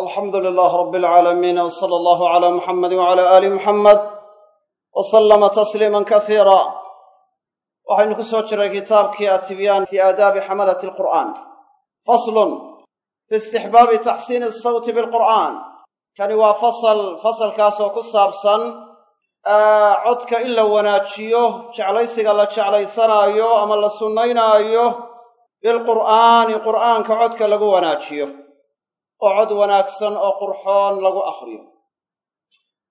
alxamdu lilah rab alcaalamiin w sala allahu cala muxamedi wcala aali muxamed w sallama tasliima kasiira waxaynu ku soo jiray kitaabkii atibyaan fi aadaabi xamalati alqur'aan. Faslun fi istixbaabi taxsiini asawti bilqur'aan. Kani waa fasal fasalkaasoo ku saabsan codka in la wanaajiyo jeclaysiga la jeclaysanaayo ama la sunnaynaayo bilqur'aani qur'aanka codka lagu wanaajiyo oo cod wanaagsan oo qurxoon lagu akhriyo.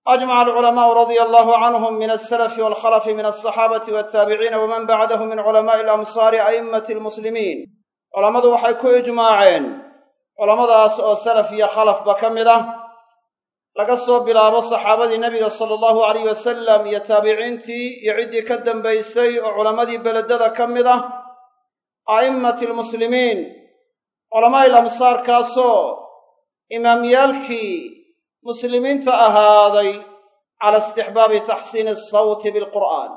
Ajmaca alculamaau radia allahu canhum min alsalafi walkhalafi min alsaxaabati waltaabiciina waman bacdahum min culamaai alamsaari a'immati almuslimiin culammadu waxay ku ijmaaceen culammadaas oo salaf iyo khalafba ka mid ah laga soo bilaabo saxaabadii nebiga sala allahu alayh wasalam iyo taabiciintii iyo ciddii ka dambaysay oo culammadii beledada ka mid ah a'immati almuslimiin culamaa'il amsaarkaasoo imaamyaalkii muslimiinta ahaaday cala istixbaabi taxsiini asawti bilqur'aan.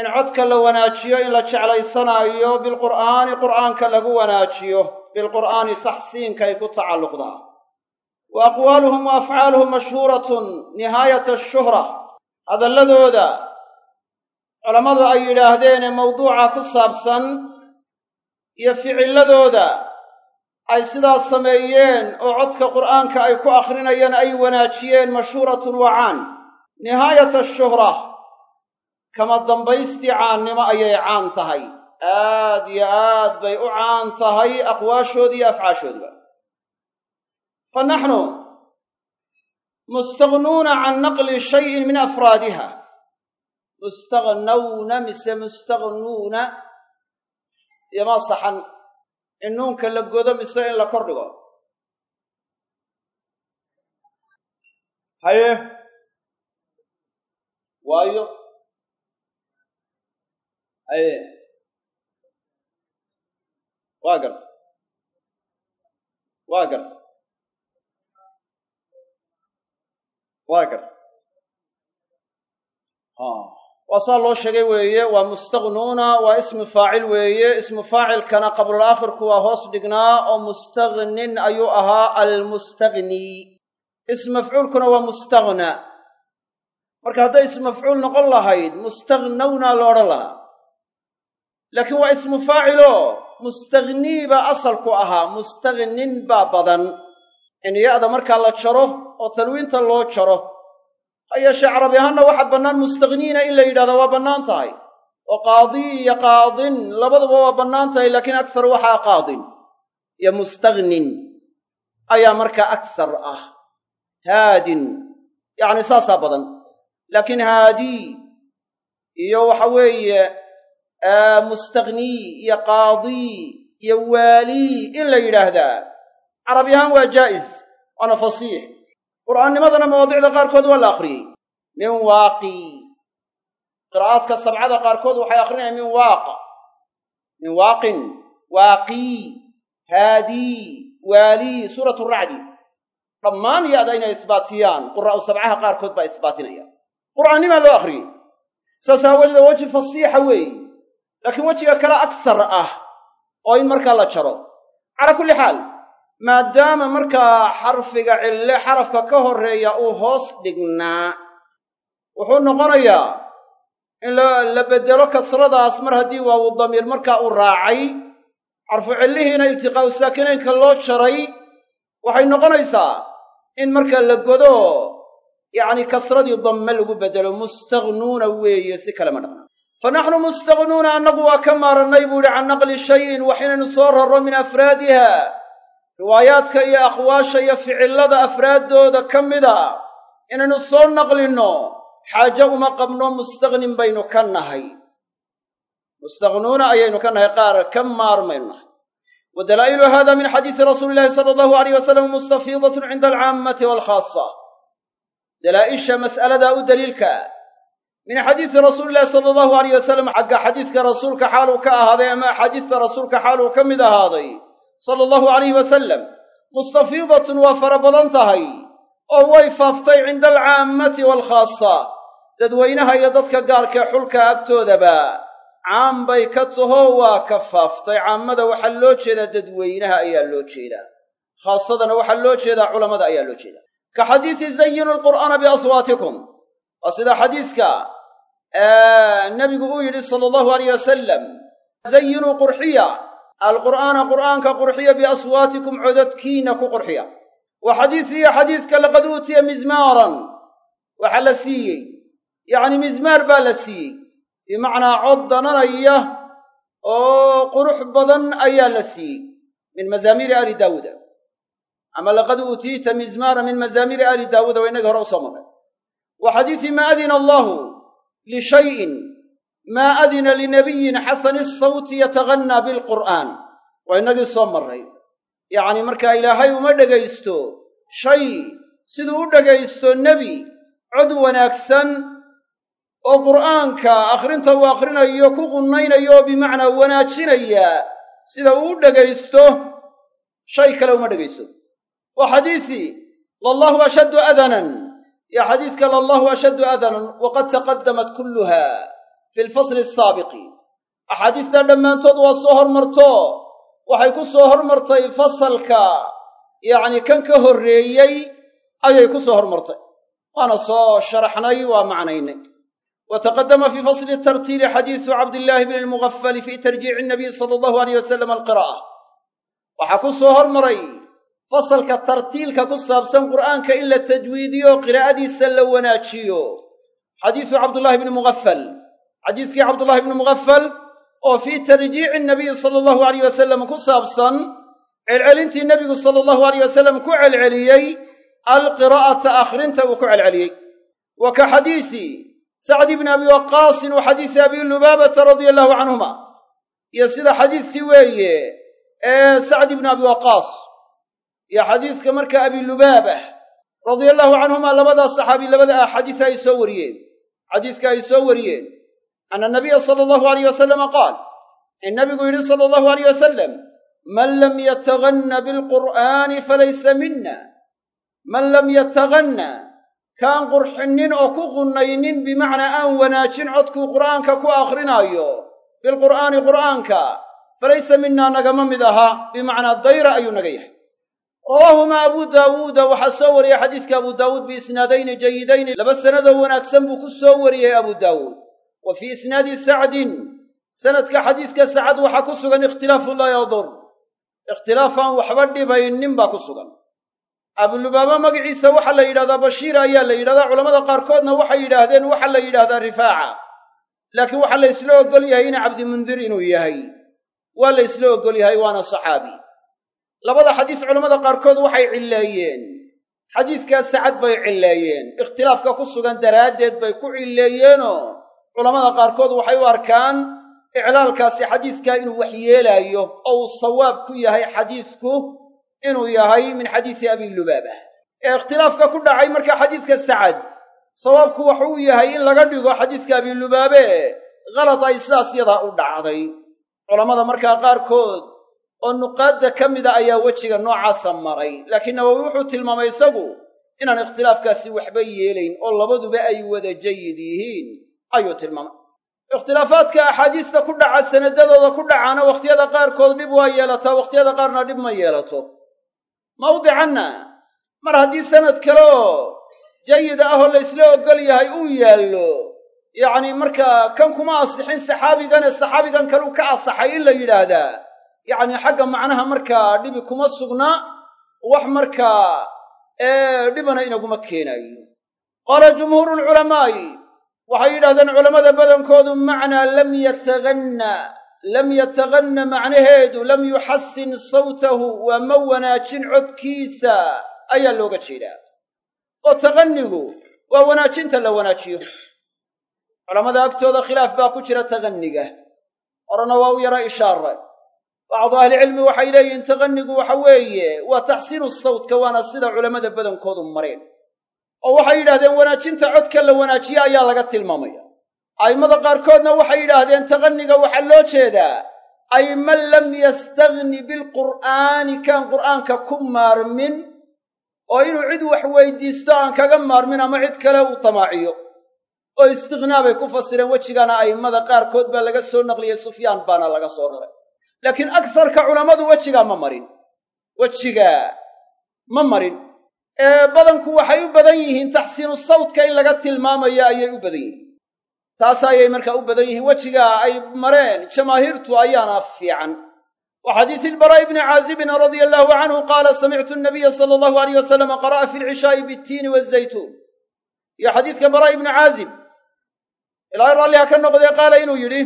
In codka la wanaajiyo in la jeclaysanaayo bilqur'aani qur'aanka lagu wanaajiyo bilqur'aani taxsiinkay ku tacalluqdaa. Wa aqwaaluhum wa afcaaluhum mashhuuratun nihaayata ashuhra hadalladooda culammadu ay yidhaahdeenee mawduuca ku saabsan iyo ficilladooda ay sidaas sameeyeen oo codka qur'aanka ay ku akhrinayeen ay wanaajiyeen mashhuuratun waa caan. Nihaayata ashuhra kama dambaystii caannimo ayay caan tahay. Aad iyo aad bay u caan tahay aqwaashooda iyo afcaashooduba fa naxnu mustaghnuuna can naqli shayin min afraadiha. Mustagnawna mise mustaghnuuna yomaa saxan in la godo mise in la kor dhigo. Haye. Waayo. Haye. Waa garta waa garta waa waa saa loo sheegay weeye waa mustaghnuuna waa ismu faacil weeye. Ismu faacilkana qablulaakhirku waa hoos dhignaa oo mustaghnin ayuu ahaa almustagnii ism mafcuulkuna waa mustaghna marka hadday ismu mafcuul noqon lahayd mustaghnawna lo odhan lahaa. Laakiin waa ismu faaciloo mustagnii baa asalku ahaa mustaghnin baa badan. In markaa la jaro oo tanwiinta loo jaro ha yeeshee carabi ahaanna waxaa bannaan mustaghniina in la yidhahdaa waa bannaan tahay. Oo qaadii iyo qaadin labaduba waa bannaan tahay laakiin aksar waxaa qaadin. Iyo mustaghnin ayaa markaa aksar ah. Haadin yacni saasaa badan. Laakiin haadii iyo waxa weeye mustaghnii iyo qaadii iyo waalii in la yidhaahdaa. Carabi ahaan waa jaa'is waana fasiix qur'aannimadana mawaadicda qaarkood waa la akhriyey min waaqi qiraa'aadka sabcada qaarkood waxay akrinayaan min waaqa. Min waaqin. Waaqii haadii waalii suuratu racdi dhammaan yaada inay isbaatiyaan. Quraa'u sabcaha qaarkood baa isbaatinaya. Qur'aannimaa loo akhriyey saas aawadeeda weji fasiixa weeye laakiin wejiga kale aksar ah oo in markaa la jaro. Calaa kulli xaal maadaama markaa xarfiga cille xarafka ka horreeya uu hoos dhignaa wuxuu noqonayaa in la beddelo kasradaas mar haddii waawu damiir markaa uu raacay xarfu cillihiina iltiqaa'u saakinaynka loo jaray waxay noqonaysaa in markaa la godo yacni kasradii damme lagu beddelo mustaghnuuna weeye si kale ma dhaqna. Fa naxnu mustaghnuuna annagu waa ka maarannay buu yihi can naqli shayin wax inaynu soo rarro min afraadiha riwaayaadka iyo aqwaasha iyo ficillada afraaddooda ka mida inaynu soo naqlinno xaajo uma qabno mustaghnin baynu ka nahay. Mustaghnuuna ayaynu ka nahay qaar ka maarmaynu nahay. Wa dalaa'ilu hada min xadiisi rasuuli illahi sala allahu alayh wasalam mustafiidatun cinda alcaammati waalkhaasa dalaa'isha mas'aladaa u daliilka min xadiisi rasuulillahi sala allahu alayh wasalam xagga xadiiska rasuulka xaaluu ka ahaaday ama axaadiista rasuulka xaaluu ka mid ahaaday sala allahu alayhi wasalam mustafiidatun waa fara badan tahay oo way faaftay cinda alcaammati waalkhaasa dadweynaha iyo dadka gaarkee xulka agtoodaba caam bay ka taho waa ka faaftay. Caammada waxaa loo jeedaa dadweynaha ayaa loo jeedaa. Khaasadana waxaa loo jeedaa culammada ayaa loo jeedaa. Ka xadiisi zayinu alqur'aana biaswaatikum waa sida xadiiska nebigu uu yidhi sala allahu alayh wasalam zayinuu qurxiya alqur'aana qur'aanka qurxiya biaswaatikum codadkiinna ku qurxiya. Wa xadiisiyo xadiiska laqad uutiya mizmaaran. Waxaa la siiyey. Yacni mizmaar baa la siiyey. Bimacnaa cod dananaya oo qurux badan ayaa la siiyey min mazaamiiri aali daawuuda ama laqad uutiita mizmaara min mazaamiiri aali daawuuda waa innagii hore u soo marray wa xadiisi maa adina allaahu lishayin maa adina linabiyin xasani sawti yatagannaa bilqur'aan. Waa innagii soo marray. Yacni markaa ilaahay uma dhegaysto shay siduu u dhegaysto nebi cod wanaagsan oo qur'aanka akhrinta uu akhrinayo ku qunnaynayo oo bimacnaa wanaajinaya sida uu u dhegaysto shay kale uma dhegaysto wa xadiisi lallahu ashaddu adanan. Iyo xadiiska lallahu ashaddu adanan waqad taqaddamat kulluha fi lfasli asaabiqi axaadiistaa dhammaantood waa soo hormarto waxay ku soo hormartay fasalka yacni kan ka horreeyey ayay ku soo hormartay waana soo sharaxnay waa macnaynay wa taqaddama fii fasli tartiili xadiisu cabdillaahi bni lmugafali fii tarjiici nabiy sala allahu aleyh wasalam alqiraa'a waxaa ku soo hormaray fasalka tartiilka ku saabsan qur'aanka in la tajwiidiyo qiraa'adiisa la wanaajiyo xadiisu cabdullaahi bni mugafal xadiiskii cabdullaahi bni mugafal oo fii tarjiici nabiyi sala allahu alayh wasalam ku saabsan celcelintii nebigu sala allahu alayh wasalam ku celceliyey alqiraa'ata akhrinta uu ku celceliyey. Wa ka xadiisi sacdi bni abi waqaasin wa xadiisi abi lubaabata radia allahu canhuma iyo sida xadiiskii weeye ee sacdi bni abi waqaas iyo xadiiska marka abi lubaabah radia allahu canhuma labadaas saxaabi labada xadiisa ay soo wariyeen. Xadiiska ay soo wariyeen ana nabiya sala allahu alayh wasalama qaal in nabigu yidhi sala allahu alayh wasalam man lam yataganna bilqur'aani falaysa mina man lam yataganna kaan qurxinnin oo ku qunnaynin bimacnaa aan wanaajin codkuu qur'aanka ku akrinaayo bilqur'aani qur'aanka falaysa minaa nagama mid aha bimacnaa dayra ayuu naga yahay rawaahumaa abuu daawuuda waxaa soo wariyey xadiiska abuu daawuud biisnaadayni jayidayni laba sanadoo wanaagsan buu ku soo wariyey abuu daawuud wa fii isnaadi sacdin. Sanadka xadiiska sacad waxaa ku sugan ikhtilaafu laa yadur ikhtilaaf aan waxba dhibaynin baa ku sugan. Abulubaaba magaciisa waxaa la yidhahdaa bashiir ayaa la yidhahdaa. Culamada qaarkoodna waxay yidhaahdeen waxaa la yidhahdaa rifaaca. Laakiin waxaa la ysla oggol yahay in cabdimundir inuu yahay. Waa la ysla oggol yahay waana saxaabi. Labada xadiis culammada qaarkood waxay cilleeyeen xadiiskaas sacad bay cilleeyeen ikhtilaafka ku sugan daraaddeed bay ku cilleeyeenoo culammada qaarkood waxay u arkaan iclaalkaasi xadiiskaa inuu wax yeelaayo oo uu sawaab ku yahay xadiisku inuu yahay min xadiisi abi lubaabah ee ikhtilaafka ku dhacay marka xadiiska sacad sawaabku waxuu yahay in laga dhigo xadiiska abi lubaabe kalad ay sidaas yadaa u dhacday. Culammada markaa qaarkood oo nuqaadda ka mida ayaa wejiga noocaasa maray laakiin nawowi wuxuu tilmaamay isagu inaan ikhtilaafkaasi waxba yeelayn oo labaduba ay wada jayid yihiin ayuu tilmaamay. Ikhtilaafaadka axaadiista ku dhaca sanadadooda ku dhacaana wakhtiyada qaarkood dhib waa yeelataa wakhtiyada qaarna dhib ma yeelato. Mawdicanna mar haddii sanad kale oo jayid ah oo laysla oggol yahay uu yaallo yacni markaa kan kuma asixin saxaabigane saxaabigan kaleu ka asaxay in la yidhaahdaa yacni xagga macnaha markaa dhibi kuma sugna wax markaa ee dhibana inaguma keenayo. Qaala jumhuuru lculamaa'i waxay yidhahdeen culammada badankoodu macnaa lam yataganna lam yataganna macnaheedu lam yuxasin sawtahu waa ma wanaajin codkiisa ayaa looga jeedaa. Oo taqannigu waa wanaajinta la wanaajiyo. Culammada agtooda khilaaf baa ku jira taqanniga horena waa u yara ishaare bacdu ahlicilmi waxay leeyihiin taqannigu waxa weeye waa taxsiinu sawtka waana sida culammada badankoodu mareen oo waxay yidhahdeen wanaajinta codka la wanaajiye ayaa laga tilmaamaya. A'immada qaarkoodna waxay yidhaahdeen taqanniga waxaa loo jeedaa ay man lam yastagni bilqur'aani kaan qur'aanka ku maarmin oo inuu cid wax weydiisto aan kaga maarmin ama cid kale uu tamaaciyo. Oo istighnaa bay ku fasireen wejigaana a'immada qaarkood baa laga soo naqliyey sufyaan baana laga soo raray. Laakiin agsarka culammadu wejigaa ma marin. Wejiga ma marin badanku waxay u badan yihiin taxsiinu sawtka in laga tilmaamayo ayay u badan yihiin. Taas ayay markaa u badan yihiin. Wejigaa ay mareen jamaahiirtu ayaana fiican. Wa xadiisi ilbaraa'i bni caazibin radia allahu canhu qaala samictu nabiya sala allahu alayh wasalama qara'a fi lcishaa'i biittiini wazaytuun iyo xadiiska baraa'i bni caazib ilaahay raalliha ka noqdee qaala inuu yidhi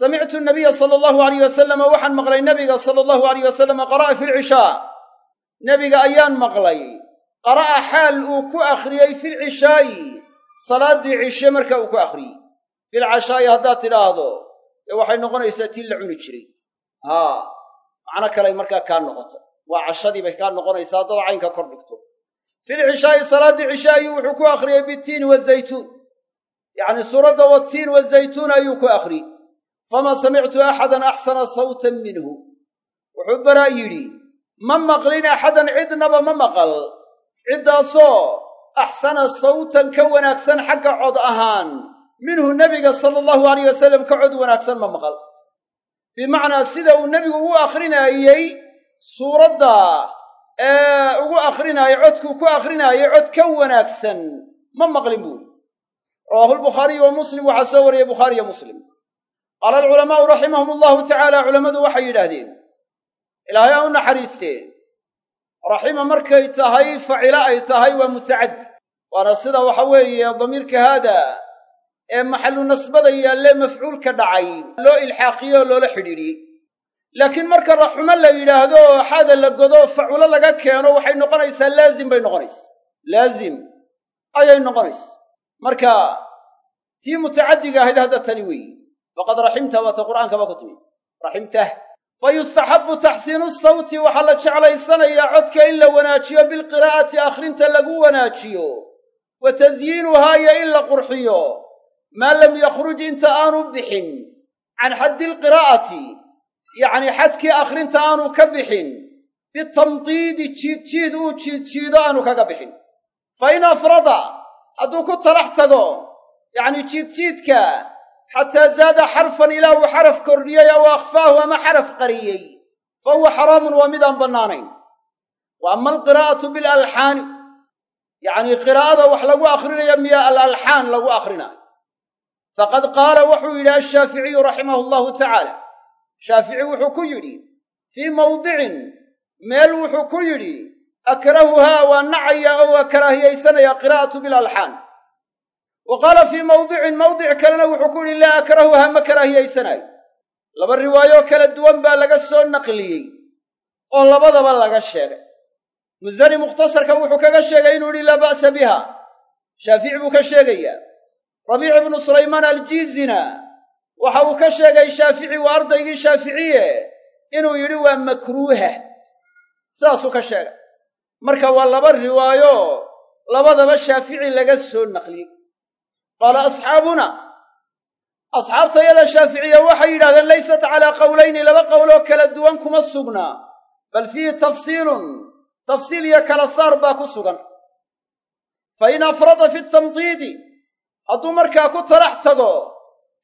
samictu nabiya sala allahu alayh wasalama waxaan maqlay nabiga sala allahu alayh wasalama qara'a fi lcishaa nebiga ayaan maqlay qara'a xaal uu ku akhriyey filcishaa'i salaaddii cishe marka uu ku akhriyey. Filcashaa'i haddaad tidhaahdo dee waxay noqonaysaa tii la cuni jiray. Haa macno kaley markaa kaa noqoto. Waa cashadii bay kaa noqonaysaa haddada caynka kor dhigto. Filcishaa'i salaaddii cishe ayuu wuxuu ku akhriyey bitiini wazaytuun yacni suuradda watiin wazaytuun ayuu ku akhriyey. Famaa samictu axadan axsana sawtan minhu. Wuxuu baraa yidhi ma maqlin axadan cidnaba ma maqal ciddaasoo axsana sawtan ka wanaagsan xagga cod ahaan minhu nebiga sala allahu alayh wasalam ka cod wanaagsan ma maqal. Bimacnaa sida uu nebigu ugu akhrinaayey suuradda ee ugu akhrinaayey codkuu ku akhrinaayey cod ka wanaagsan ma maqlin buuri rawaahu lbukhaariyu wa muslim waxaa soo wariyey bukhaariyo muslim. Qaala alculamaa'u raximahum allahu tacaala culammadu waxay yidhaahdeen ilaahay a u naxariistee raxima markay tahay facilo ay tahay waa mutacaddi waana sida waxa weeye damiirka haada ee maxallu nasbada yaalle mafcuulka dhacay loo ilxaaqiyo oo loola xidhiidhiyey laakiin marka raxumo la yidhaahdo xaada la godo faculo laga keeno waxay noqonaysaa laazim bay noqonaysa laazim ayay noqonaysa marka tii mutacaddiga ahayd hadda tani weeye faqad raximta waata qur'aankaba ku timi. Raximtah fa yustaxabbu taxsiinu sawti waxaa la jeclaysanayaa codka in la wanaajiyo bilqiraa'ati akhrinta lagu wanaajiyo wa tasyiinuhaa iyo in la qurxiyo maa lam yakhruj inta aanu bixin can xaddi alqiraa'ati yacnii xadkii akhrinta aanu ka bixin bitamdiidi jiidjiid uu jiidjiido aanu kaga bixin fa in afrada hadduu ku talax tago yacnii jiidjiidka xataa zaada xarfan ilaa uu xaraf kordhiyey aw akhfaahu ama xaraf qariyey fa huwa xaraamun waa midaan bannaanayn wa ama alqiraa'atu bilalxaani yacnii qiraa'ada wax lagu akhrinayo miya alalxaan lagu akrinaayo faqad qaala wuxuu yidhi ashaaficiyu raximahu allahu tacaala shaafici wuxuu ku yidhi fii mawdicin meel wuxuu ku yidhi akrahuhaa waa nacaya oo waa karaahiyaysanaya qiraa'atu bilalxaan wa qaala fii mawdicin mawdic kalena wuxuu ku yidhi laa akrahuhaa ma karaahiyaysanaayo laba riwaayo kala duwan baa laga soo naqliyey oo labadaba laga sheegay. Musani mukhtasarka wuxuu kaga sheegay inuu yidhi laa ba'sa biha. Shaafici buu ka sheegayaa rabiic ibnu sulaymaan aljiizina waxa uu ka sheegay shaafici waa ardaygii shaaficiye inuu yidhi waa makruuha saasuu ka sheegay. Marka waa laba riwaayo labadaba shaafici laga soo naqliyey qaala asxaabuna. Asxaabtayada shaaficiya waxay yidhahdeen laysat calaa qowlayni laba qowloo kala duwan kuma sugnaa bal fiihi tafsiilun tafsiil iyo kala saar baa ku sugan. Fa in afrada fi tamdiidi hadduu markaa ku talax tago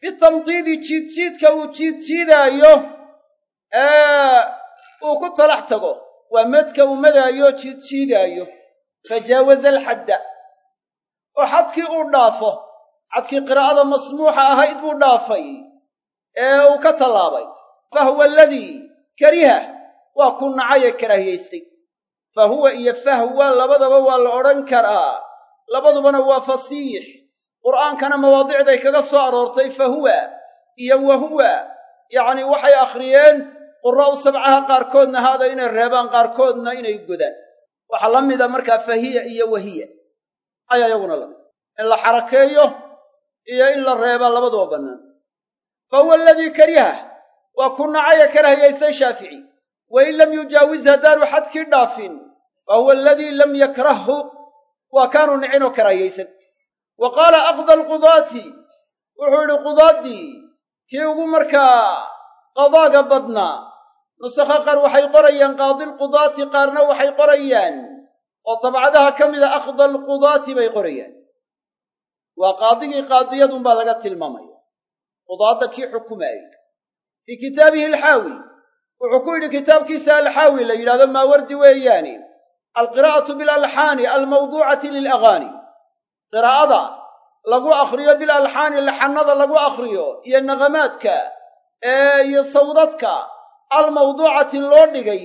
fi tamdiidi jiidjiidka uu jiidjiidaayo uu ku talax tago waa medka uu madaayo jiidjiidaayo. Fajaawaza alxadda oo xadkii uu dhaafo xadkii qiraa'ada masmuuxa ahayd buu dhaafay ee uu ka tallaabay. Fa huwa aladii kariha waa ku nacay ee karaahiyaystay. Fa huwa iyo fahwa labadaba waa la odhan karaa. Labadubana waa fasiix. Qur'aankana mawaadicday kaga soo aroortay fa huwa iyo wa huwa. Yacnii waxay akhriyeen quraa'u sabcaha qaarkoodna haada inay reebaan qaarkoodna inay godaan. Waxaa la mida markaa fahiya iyo wahiya ayaa iyaguna la mida in la xarakeeyo iyo in la reebaa labaduba bannaan. Fa huwa aladii kariha waa ku nacaya karahiyaystay shaafici. Wain lam yujaawiz haddaanu xadkii dhaafin fa huwa aladii lam yakrahhu waa kaanu nicin oo karaahiyaysan wa qaala aqda alqudaati wuxuu yidhi qudaaddii kii ugu markaa qadaaga badnaa. Nusakha qaar waxay qorayaan qaadilqudaati qaarna waxay qorayaan. Oo tabcadaha ka mida aqda alqudaati bay qorayaan waa qaadigii qaadiyadunbaa laga tilmaamaya. Qudaadda kii xukumaayey fii kitaabihi alxaawi. Wuxuu ku yidhi kitaabkiisa alxaawi la yidhahdo maawardi weeyaane alqiraa'atu bilalxaani almawduucati lilagaani qiraa'ada lagu akhriyo bilalxaani laxannada lagu akhriyo iyo naqamaadka iyo sawdadka almawduucati loo dhigay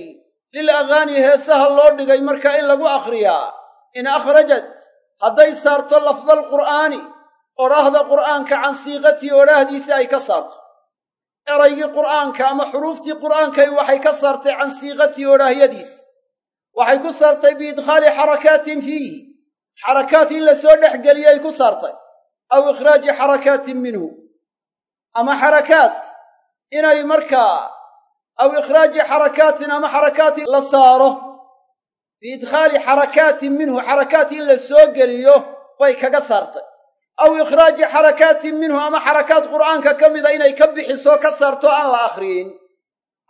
lilagaani heesaha loo dhigay marka in lagu akhriyaa in akhrajat hadday saarto lafdaalqur'aani odhaahda qur'aanka can siiqatii odhaahdiisa ay ka saarto. Eraygii qur'aanka ama xuruuftii qur'aankay waxay ka saartay can siiqatii odhaahyadiis waxay ku saartay biidkhaali xarakaatin fiihi. Xarakaat in la soo dhex geliyay ku saartay. Aw ikhraaji xarakaatin minhu. Ama xarakaat inay markaa aw ikhraaji xarakaatin ama xarakaatin la saaro biidkhaali xarakaatin minhu xarakaat in la soo geliyo bay kaga saartay. Aw ikhraaji xarakaatin minhu ama xarakaat qur'aanka ka mida inay ka bixiso ka saarto aan la akhriyin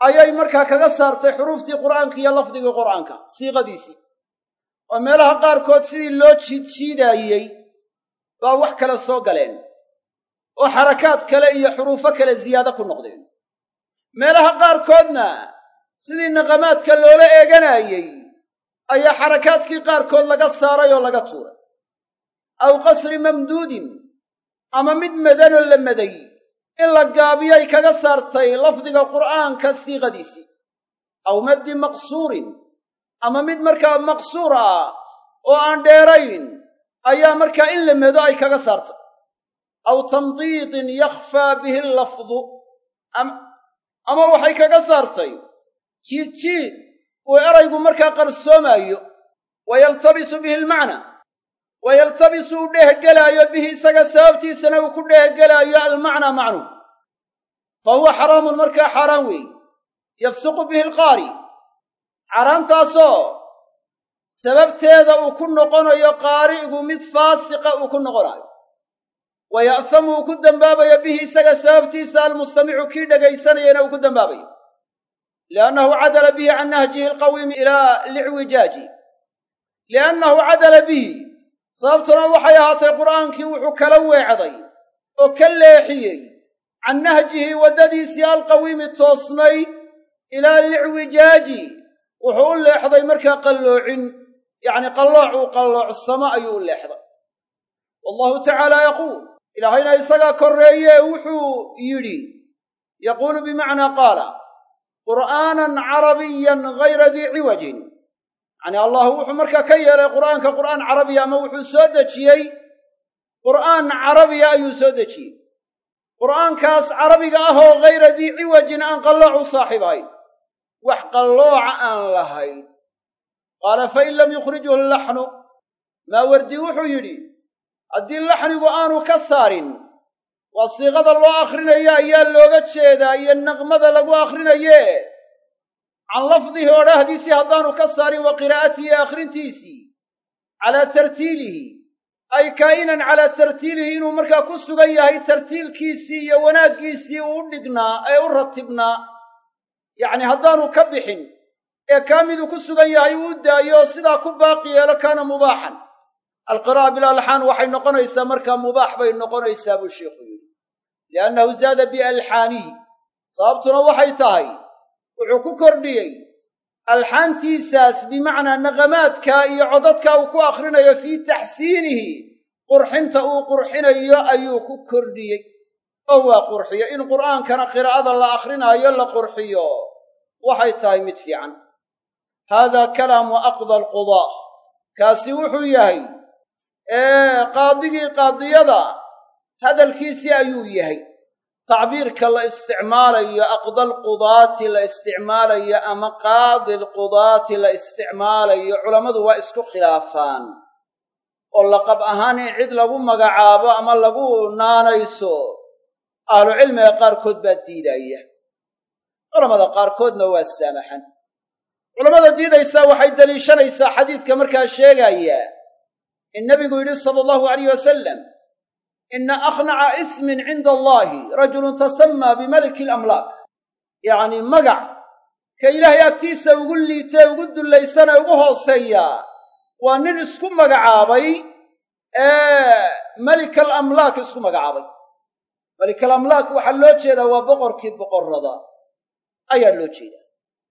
ayay markaa kaga saartay xuruuftii qur'aanka iyo lafdigii qur'aanka siiqadiisii. Oo meelaha qaarkood sidii loo jiidjiidaayey baa wax kale soo galeen oo xarakaad kale iyo xuruufo kale ziyaado ku noqdeen. Meelaha qaarkoodna sidii naqamaadka loola eeganaayey ayaa xarakaadkii qaarkood laga saaray oo laga tuuray. Aw qasri mamduudin ama mid madanoo la maday in la gaabiyay kaga saartay lafdiga qur'aanka siiqadiisii aw maddi maqsuurin ama mid markaa maqsuur ah oo aan dheerayn ayaa markaa in la mado ay kaga saartay. Aw tamdiidin yakhfaa bihi allafdu ama waxay kaga saartay jiid jiid uu eraygu markaa qarsoomaayo. Wa yaltabisu bihi almacna wa yaltabisu uu dheehgelaayo bihi isaga sababtiisana uu ku dheehgelaayo almacnaa macnu. Fa huwa xaraamun markaa xaaraan weeye yafsuqu bihi alqaari caraantaasoo sababteeda uu ku noqonayo qaari'gu mid faasiqa uu ku noqonayo wa ya'samu uu ku dembaabayo bihi isaga sababtiisa almustamicu kii dhegaysanayana uu ku dembaabayo liannahu cadala bihi can nahjihi alqawiimi ilaa licwijaaji liannahu cadala bihi sababtuna waxay ahaatay qur'aankii wuxuu kala weecday oo ka leexiyey can nahjihi waddadiisii alqawiimi toosnayd ilaa licwijaaji wuxuu u leexday markaa qalloocin yacni qallooc uu qalloocsamo ayuu u leexday wallahu tacaala yaquul ilaahayna isagaa korreeyee wuxuu yidhi yaquulu bimacnaa qaala qur'aanan carabiyan hayra dii ciwajin. Yacnii allah wuxuu markaa ka yeelay qur'aanka qur'aan carabiya ama wuxuu soo dejiyey qur'aan carabiya ayuu soo dejiyey. Qur'aankaas carabiga ahoo hayra dii ciwajin aan qallooc u saaxiib ahayn wax qallooca aan lahayn. Qaala fain lam yukhrijhu laxnu maawardi wuxuu yidhi haddii laxnigu aanu ka saarin waa siiqada loo akhrinayo ayaa looga jeedaa iyo naqmada lagu akhrinaye can lafdihi odhaahdiisii haddaanu ka saarin wa qiraa'atihi akhrintiisii calaa tartiilihi. Ay kaa'inan calaa tartiilihi inuu markaa ku sugan yahay tartiilkiisii iyo wanaaggiisii uu dhignaa ee u ratibnaa. Yacni haddaanu ka bixin ee kaa miduu ku sugan yahay uu daayo sidaa ku baaqi yeelo kaana mubaaxan. Alqiraa'a bilalxaan waxay noqonaysaa markaa mubaax bay noqonaysaa buu sheikhu yidhi liannahu zaada bialxaanihi sababtuna waxay tahay wuxuu ku kordhiyey alxaantiisaas bimacnaa naqamaadka iyo codadka uu ku akhrinayo fii taxsiinihi qurxinta uu qurxinayo ayuu ku kordhiyey oo waa qurxiyo in qur'aankana qiraa'ada la akhrinaayo la qurxiyo waxay tahay mid fiican haadaa kalaamu aqda alqudaa kaasi wuxuu yahay qaadigii qaadiyada hadalkiisii ayuu yahay tacbiirka la isticmaalayo aqda alqudaati la isticmaalayo ama qaadi alqudaati la isticmaalayo culammadu waa isku khilaafaan. Oo laqab ahaan in cid lagu magacaabo ama lagu naanayso ahlucilmiga qaarkood baa diidaya. Culammada qaarkoodna waa saamaxan. Culammada diidaysaa waxay deliishanaysaa xadiiska markaa sheegaya in nebigu yidhi sala allahu alayh wasalam ina akhnaca ismin cinda allahi rajulun tasammaa bimaliki alamlaak yacnii magac ka ilaahay agtiisa ugu liitee ugu dullaysana ugu hooseeyaa waa nin isku magacaabay malika alamlaak isku magacaabay malikalamlaak waxaa loo jeedaa waa boqorkii boqorrada ayaa loo jeedaa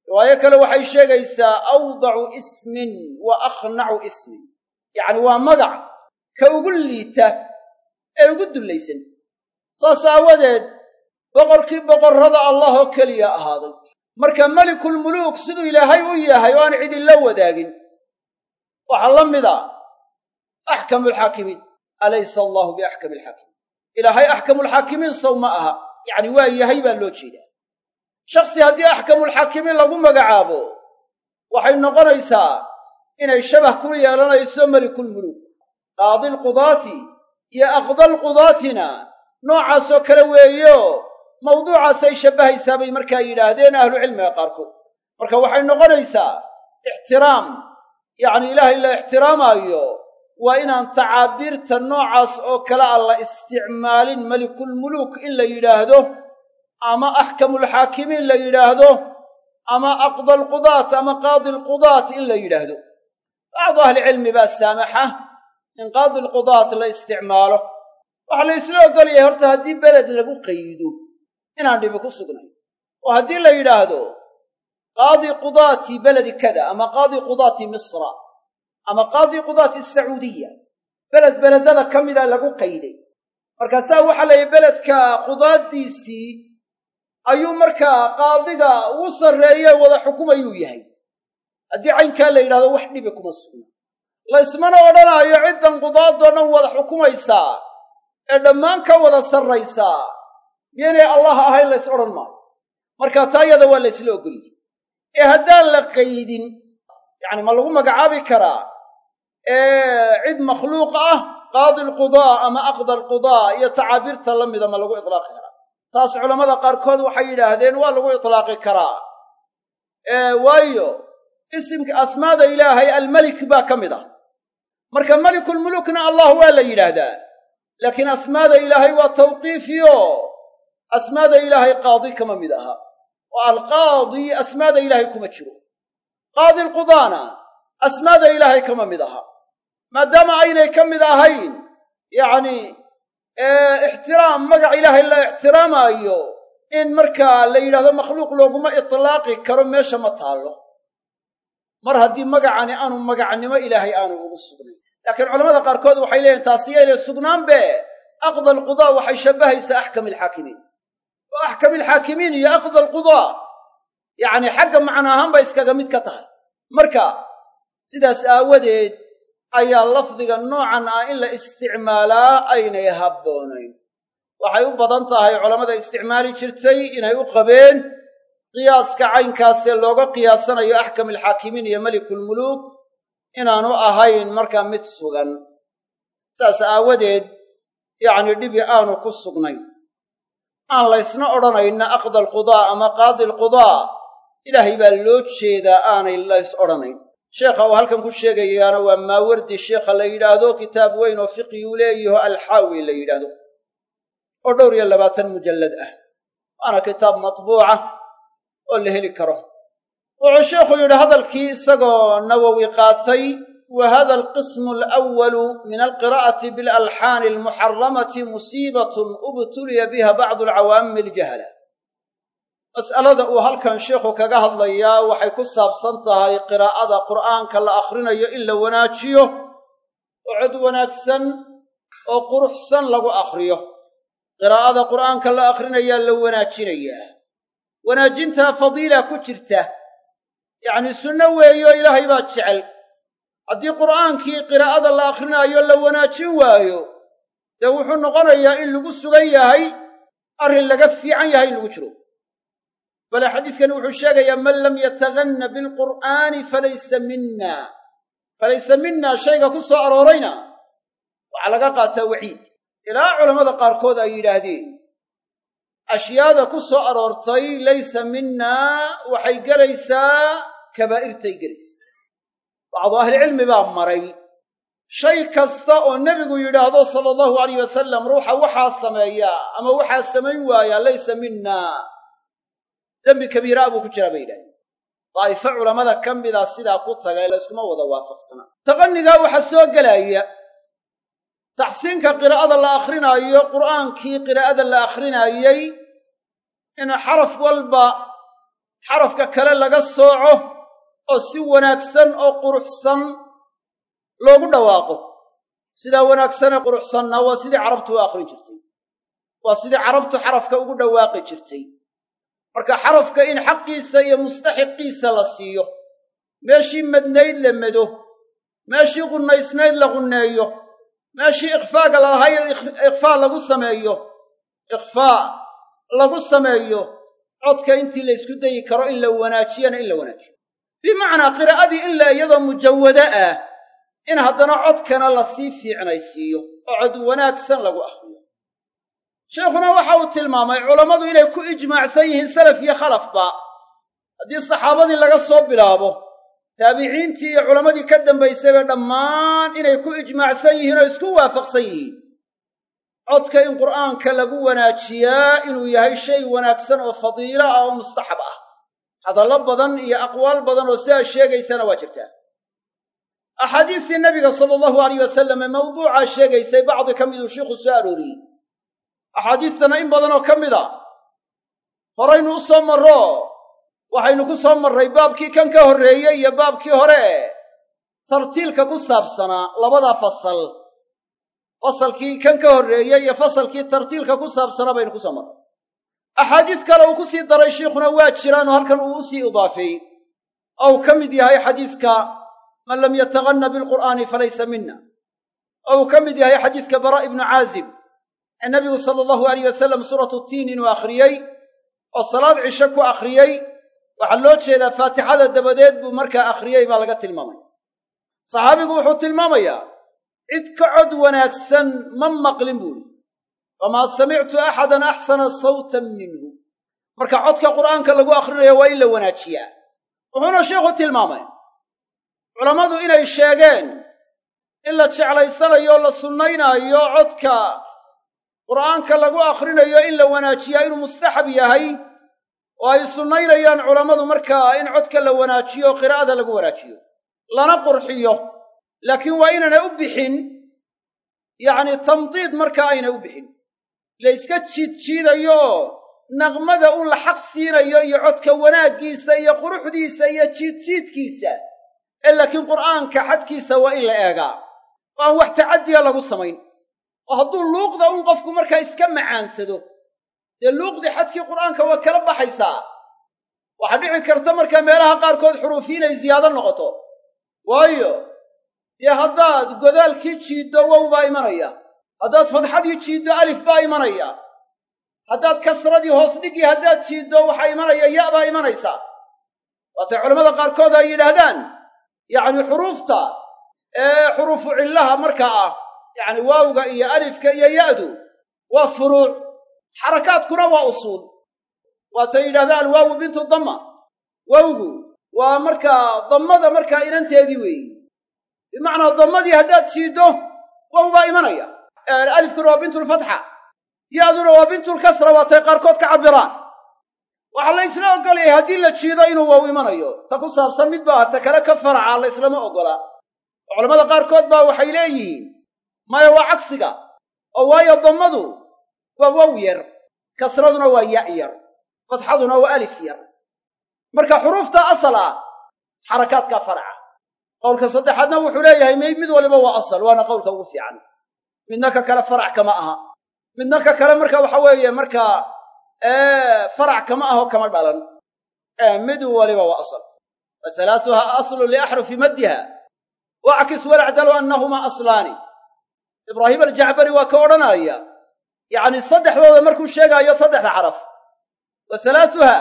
riwaayo kale waxay sheegaysaa awdacu ismin wa akhnacu ismin yacni waa magac ka ugu liita ee ugu dullaysan. Saas aawadeed boqorkii boqorrada allah oo keliya ahaaday. Marka melikulmuluuk siduu ilaahay u yahay oo aan cidinla wadaagin waxaa la mida axkamu alxaakimiin alaysa allahu biaxkami alxaakimiin ilaahay axkamulxaakimiin sow ma aha. Yacni waa yahay baa loo jeedaa. Shakhsi haddii axkamulxaakimiin lagu magacaabo waxay noqonaysaa inay shabah ku yeelanayso melikulmuluuk qaadilqudaati iyo aqdalqudaatina noocaasoo kale weeyo mawduucaasay shabbahaysaa bay markaa yidhaahdeen ahlucilmiga qaarkood. Marka waxay noqonaysaa ixtiraam yacni ilaahay la ixtiraamaayo waa inaan tacaabiirta noocaas oo kale a la isticmaalin melikulmuluuk in la yidhaahdo ama axkamulxaakimiin la yidhaahdo ama aqdalqudaat ama qaadilqudaat in la yidhaahdo. Bacdu ahlicilmi baa saamaxa in qaadilqudaat la isticmaalo. Waxaa la isla ogolyahay horta haddii beled lagu qaydo inaan dhibi ku sugnayn. Oo haddii la yidhaahdo qaadi qudaati beledi kada ama qaadi qudaati misra ama qaadi qudaati sacuudiya. Beled beledada ka mida lagu qayday. Markaasaa waxaa la yidhi beledka qudaaddiisii ayuu markaa qaadiga ugu sarreeye wada xukumayuu yahay. Haddii caynkaa la yidhahdo wax dhibi kuma sugna laysmana odhanaayo ciddan qudaadoo dhan wada xukumaysaa ee dhammaan ka wada sarraysaa miyaynay allah ahayn lays odhan maayo. Marka taa yada waa laysla ogolyihi ee haddaan la qaydin yacni ma lagu magacaabi karaa cid makhluuq ah qaadi alqudaa ama aqda alqudaa iyo tacaabiirta la mida ma lagu itlaaqi karaa. Taas culammada qaarkood waxay yidhaahdeen waa lagu itlaaqi karaa. Waayo isimka asmaada ilaahay almelik baa ka mid ah marka melikulmulukna allah waa la yidhaahdaa. Laakiin asmaada ilaahay waa tawqiifiyo. Asmaada ilaahay qaadi kama mid aha. Oo alqaadi asmaada ilaahay kuma jiro. Qaadi alqudaana asmaada ilaahay kama mid aha. Maadaama aynay ka mid ahayn yacni ixtiraam magac ilaahay la ixtiraamaayo in markaa la yidhahdo makhluuq looguma itlaaqi karo meesha ma taallo. Mar haddii magacani aanu magacnimo ilaahay aanu ugu sugnayn laakiin culamada qaarkood waxay leeyihiin taasi yaynay sugnaanbe aqda alqudaa waxay shabbahaysaa axkam alxaakimiin oo axkam alxaakimiin iyo aqda alqudaa yacni xagga macno ahaan bay iskaga mid ka tahay. Marka sidaas aawadeed ayaa lafdiga noocan ah in la isticmaalaa aynay habboonayn. Waxay u badan tahay culammada isticmaali jirtay inay u qabeen qiyaaska caynkaasee looga qiyaasanayo axkam alxaakimiin iyo melikulmuluuk inaanu ahayn markaa mid sugan. Saas aawadeed yacni dhibi aanu ku sugnayn aan laysna odhanayna aqda alqudaa ama qaadi alqudaa ilaahay baa loo jeedaa aanay lays odhanayn. Sheekha uu halkan ku sheegayaana waa maawardi sheekha la yidhaahdo kitaab weyn oo fiqiguu leeyaho alxaawi la yidhaahdo. Oo dhowr iyo labaatan mujallad ah. Waana kitaab matbuuca oo la heli karo wuxuu sheekhu yidhi hadalkii isagoo nawowi qaatay wa hada alqismu alawalu min alqiraa'ati bilalxaani almuxaramati musiibatun ubtuliya biha bacdu alcawaamimi aljahala mas'alada uu halkan sheikhu kaga hadlayaa waxay ku saabsan tahay qiraa'ada qur'aanka la akhrinayo in la wanaajiyo oo cod wanaagsan oo quruxsan lagu akhriyo. Qiraa'ada qur'aanka la akhrinayaa la wanaajinayaa. Wanaajintaa fadiila ku jirta yacni sunno weeyo ilaahay baa jecel. Haddii qur'aankii qiraa'ada la akrinaayo la wanaajin waayo dee wuxuu noqonayaa in lagu sugan yahay arrin laga fiican yahay in lagu jiro. Bale xadiiskani wuxuu sheegayaa man lam yataganna bilqur'aani falaysa minna. Falaysa minna shayga ku soo aroorayna waxaa laga qaataa waciid. Ilaa culammada qaarkood ay yidhaahdeen ashyaada ku soo aroortay laysa minnaa waxay gelaysaa kabaa'irtay gelaysa bacdu ahlicilmi baa maray shay kasta oo nebigu yidhaahdo sala allahu alayh wasalam ruuxa waxaa sameeyaa ama waxaa samayn waayaa laysa minna. Dembi kabiiraa buu ku jiraa bay yidhahdeen. Daa'ifo culammada ka mida sidaa ku tagay layskuma wada waafaqsanaa taqanigaa waxaa soo gelaya taxsiinka qiraa'ada la akrinaayo qur'aankii qiraa'ada la akrinaayey in xaraf walba xarafka kale laga sooco oo si wanaagsan oo quruxsan loogu dhawaaqo. Sidaa wanaagsanee quruxsanna waa sidii carabtu u akhrin jirtay. Waa sidii carabtu xarafka ugu dhawaaqi jirtay. Marka xarafka in xaqiisa iyo mustaxiqiisa la siiyo meeshii madnayd la medo meeshii qunnaysnayd la qunneeyo meeshii ikhfaaga lalahayd ikhfaa lagu sameeyo. Ikhfaa lagu sameeyo. Codka intii la ysku dayi karo in la wanaajiyana in la wanaajiyo. Bimacnaa qiraa'adii in la iyadoo mujawado ah in haddana codkana la sii fiicnaysiiyo oo cod wanaagsan lagu akhriyo. Sheikhuna waxa uu tilmaamay culammadu inay ku ijmaacsan yihiin salaf iyo khalafba haddii saxaabadii laga soo bilaabo taabiciintii iyo culammadii ka dambaysayba dhammaan inay ku ijmaacsan yihiin oo isku waafaqsan yihiin. Codka in qur'aanka lagu wanaajiyaa inuu yahay shay wanaagsan oo fadiilo ah oo mustaxab ah. Hadallo badan iyo aqwaal badan oo sidaa sheegaysana waa jirtaa axaadiistii nabiga sala allahu alayh wasalam ee mawduucaa sheegaysay bacdi ka miduu shiikhu soo arooriyey. Axaadiistana in badanoo ka mid a horaynu u soo marro waxaynu ku soo marray baabkii kan ka horreeyey iyo baabkii hore. Tartiilka ku saabsanaa labada fasal. Fasalkii kan ka horreeyey iyo fasalkii tartiilka ku saabsanaa baynu ku soo marray. Axaadiis kale uu ku sii daray shiikhuna waa jiraanoo halkan uu u sii idaafeeyey oo uu ka mid yahay xadiiska man lam yataganna bilqur'aani falaysa mina oo uu ka mid yahay xadiiska baraa ibnu caazib. Ee nabigu sala allahu alayh wasalam suuratu tiin inuu akhriyey oo salaad cisho ku akhriyey waxaa loo jeedaa faatixada dabadeed buu markaa akhriyey baa laga tilmaamaya saxaabigu wuxuu tilmaamayaa cid ka cod wanaagsan ma maqlin buuhi famaa samictu axadan axsana sawtan minhu. Marka codka qur'aanka lagu akhrinayo waa in la wanaajiyaa. Wuxuuna sheikhu tilmaamay culammadu inay sheegeen in la jeclaysanayo la sunnaynaayo codka qur'aanka lagu akhrinayo in la wanaajiyaa inuu mustaxab yahay oo ay sunnaynayaan culammadu markaa in codka la wanaajiyo o qiraa'ada lagu wanaajiyo lana qurxiyo. Laakiin waa inaanay u bixin yacni tamdiid markaa aynay u bixin. La yska jiidjiidayo oo naqmada un la xaq siinayo iyo codka wanaaggiisa iyo quruxdiisa iyo jiidjiidkiisa. Ee laakiin qur'aanka xadkiisa waa in la eegaa. Oo aan wax tacaddiya lagu samayn. Oo hadduu luuqda un qofku markaa iska macaansado dee luuqdii xadkii qur'aanka waa kala baxaysaa. Waxaa dhici karta markaa meelaha qaarkood xuruufi inay ziyaado noqoto. Waayo dee haddaad godaalkii jiiddo wow baa imanaya. Haddaad fadxadii jiiddo alif baa imanaya. Haddaad kasradii hoos dhigii haddaad jiiddo waxaa imanaya ya baa imanaysa. Waatay culammada qaarkood ay yidhaahdaan yacni xuruufta ee xuruufu cillaha markaa ah yacni waawga iyo alifka iyo ya'du waa furuuc xarakaadkuna waa usuul. Waatay yidhahdaan alwaawu bintu damma. Wawgu waa markaa dammada markaa inanteedii weeyi. Bimacnaa dammadii haddaad jiiddo wow baa imanaya. Alifkuna waa bintulfatxa ya'duna waa bintulkasra waatay qaarkood ka cabbiraan. Waxaa la ysla ogolyahay haddii la jiido inuu wow imanayo ta ku saabsan mid baa ta kale ka faraca la yslama ogola. Culamada qaarkood baa waxay leeyihiin maya waa cagsiga oo waayo dammadu waa wow yar kasraduna waa ya' yar fatxaduna waa alif yar. Marka xuruufta asal ah xarakaadka faraca. Qowlka saddexaadna wuxuu leeyahay mid waliba waa asal waana qowlka ugu fiican. Midna ka kale farac kama aha. Midna ka kale marka waxa weeye markaa farac kama aho kama dhalan. Mid waliba waa asal. Wa halaasuha aslun liaxrufi maddiha. Wackis walacdalu annahumaa aslaani. Ibraahim aljacbari waa ka odhanaya yacni saddexdooda markuu sheegaayo saddexda caraf. Wa halaasuha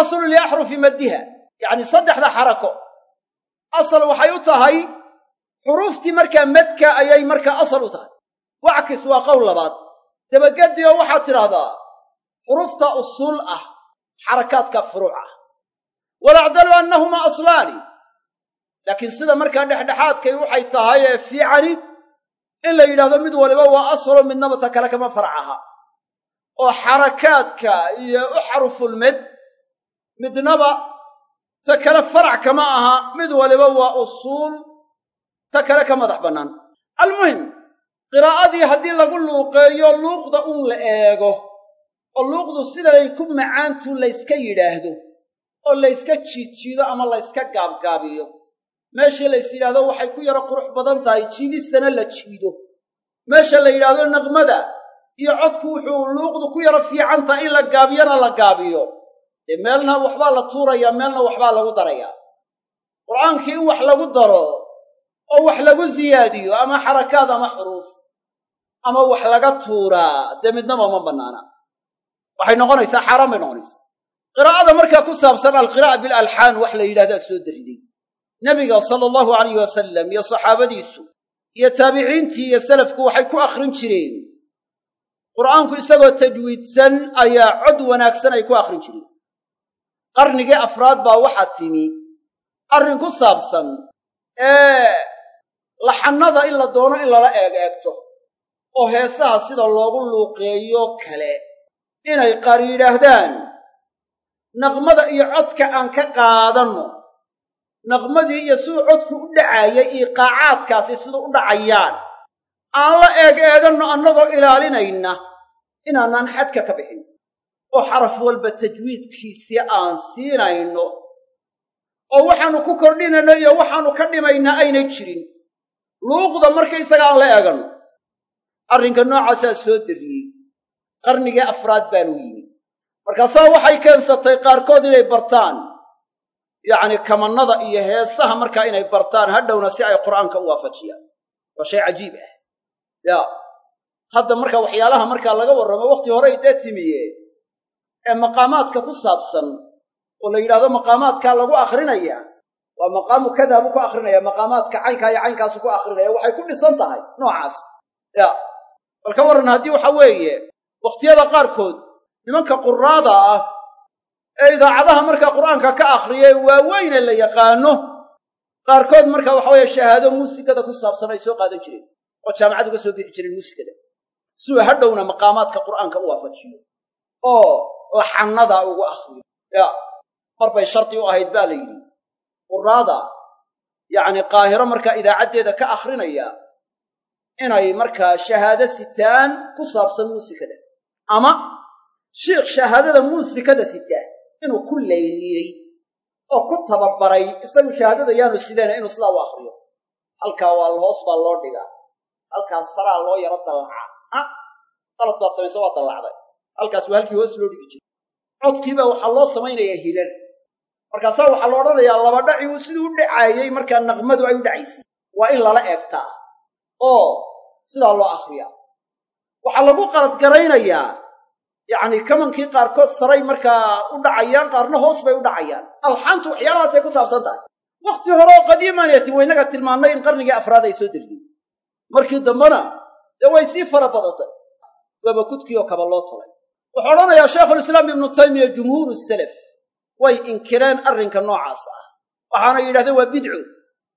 aslun liaxrufi maddiha. Yacni saddexda xarako. Asal waxay u tahay xuruuftii markaa madka ayay markaa asal u tahay. Wackis waa qowl labaad. Dabagedi oo waxaad tidhaahdaa xurufta usuul ah xarakaadka furuuc ah. Walacdalu annahumaa aslaani. Laakiin sida markaa dhexdhexaadkay waxay tahay ee fiicani in la yidhahdo mid waliba waa asalo midnaba ta kale kama farac aha oo xarakaadka iyo u xarufulmed midnaba ta kale farac kama aha mid waliba waa usuul ta kale ka madax bannaan. Almuhim qiraa'adii haddii lagu luuqeeyo luuqda un la eego oo luuqdu sidanay ku macaantu layska yidhaahdo oo layska jiidjiido ama layska gaabgaabiyo meeshii lays yidhaahdo waxay ku yaro qurux badan tahay jiidistana la jiido. Meesha la yidhaahdo naqmada iyo codku wuxuu luuqdu ku yaro fiican tahay in la gaabiyana la gaabiyo. Dee meelna waxbaa la tuurayaa meelna waxbaa lagu darayaa qur'aankii in wax lagu daro oo wax lagu siyaadiyo ama xarakaad ama xuruuf ama wax laga tuuraa dee midnaba ma bannaana. Waxay noqonaysaa xaaraan bay noqonaysaa. Qiraa'ada markaa ku saabsan alqiraa'a bilalxaan wax la yidhahdaa soo dariday nebiga sala allahu alayh wasalam iyo saxaabadiisu iyo taabiciintii iyo salafku waxay ku akhrin jireen. Qur'aanku isagoo tajwiidsan ayaa cod wanaagsan ay ku akhrin jireen. Qarnigii afraad baa waxaa timi arrin ku saabsan ee laxannada in la doono in lala eeg eegto oo heesaha sida loogu luuqeeyo kale inay qaar yidhaahdaan naqmada iyo codka aan ka qaadanno naqmadii iyo siduu codku u dhacaayay iyo qaacaadkaasi siduu u dhacayaan. Aan la eeg eeganno annagoo ilaalinayna inaanaan xadka ka bixin oo xaraf walba tajwiidkiisii aan siinayno oo waxaannu ku kordhinayno iyo waxaannu ka dhimaynaa aynay jirin. Luuqda markaysaga aan la eeganno. Arrinka noocaasaa soo darriyey qarnigii afraad baanu yimi. Markaasaa waxay keensatay qaarkood inay bartaan yacni kamannada iyo heesaha markaa inay bartaan hadhowna si ay qur'aanka u waafajiyaan. Waa shay cajiib ah. Yaa hadda marka waxyaalaha markaa laga warramo wakhti horey dee timiye ee maqaamaadka ku saabsan oo la yidhahdo maqaamaadkaa lagu akhrinayaa waa maqaamu kadaa buu ku akrinaya maqaamaadka caynkaa iyo caynkaasu ku akrinaya waxay ku dhisan tahay noocaas. Ya bal ka warran haddii waxa weeye wakhtiyada qaarkood nimanka quraada ah ee idaacadaha markaa qur'aanka ka akhriyay waaweyne la yaqaano qaarkood marka waxa weeye shahaado muusikada ku saabsan ay soo qaadan jireen oo jaamacad uga soo bixi jireen muusikada. Siuu hadhowna maqaamaadka qur'aanka u waafajiyo oo laxannada ugu akhriyo. Ya mar bay shardi u ahayd baa la yidhi. Quraada yacni qaahiro markaa idaacaddeeda ka akhrinaya inay markaa shahaado sitaan ku saabsan muusikada. Ama shiikh shahaadada muusikada sitaa inuu ku layliyey oo ku tababaray isagu shahaadada yaanu sidayna inuu sidaa u akhriyo. Halkaa waa hoos baa loo dhigaa. Halkaas saraa loo yaro dallacaa. Ah qalad baad samayso waa dallacday. Halkaas waa halkii hoos loo dhigi jiray. Codkiibaa waxaa loo samaynayaa hirar markaasaa waxaa la odhanayaa laba dhaci uu siduu u dhacaayey markaa naqmadu ay u dhacaysay. Waa in lala eegtaa. Oo sidaa loo akhriyaa. Waxaa lagu qaladgaraynayaa yacni kamankii qaarkood saray markaa u dhacayaan qaarna hoos bay u dhacayaan. Alxaantu waxyaalahaasay ku saabsan tahay. Wakhti hore oo qadiimaaniyati waynaga tilmaannay in qarnigii afraad ay soo derdin. Markii dambena dee way sii fara badatay. Waaba kudkii oo kaba loo tolay. Wuxuu odhanayaa shaykhulislaam ibnu taymiya jumhuuru salaf. Way inkireen arrinka noocaas ah. Waxaana yidhahdeen waa bidcu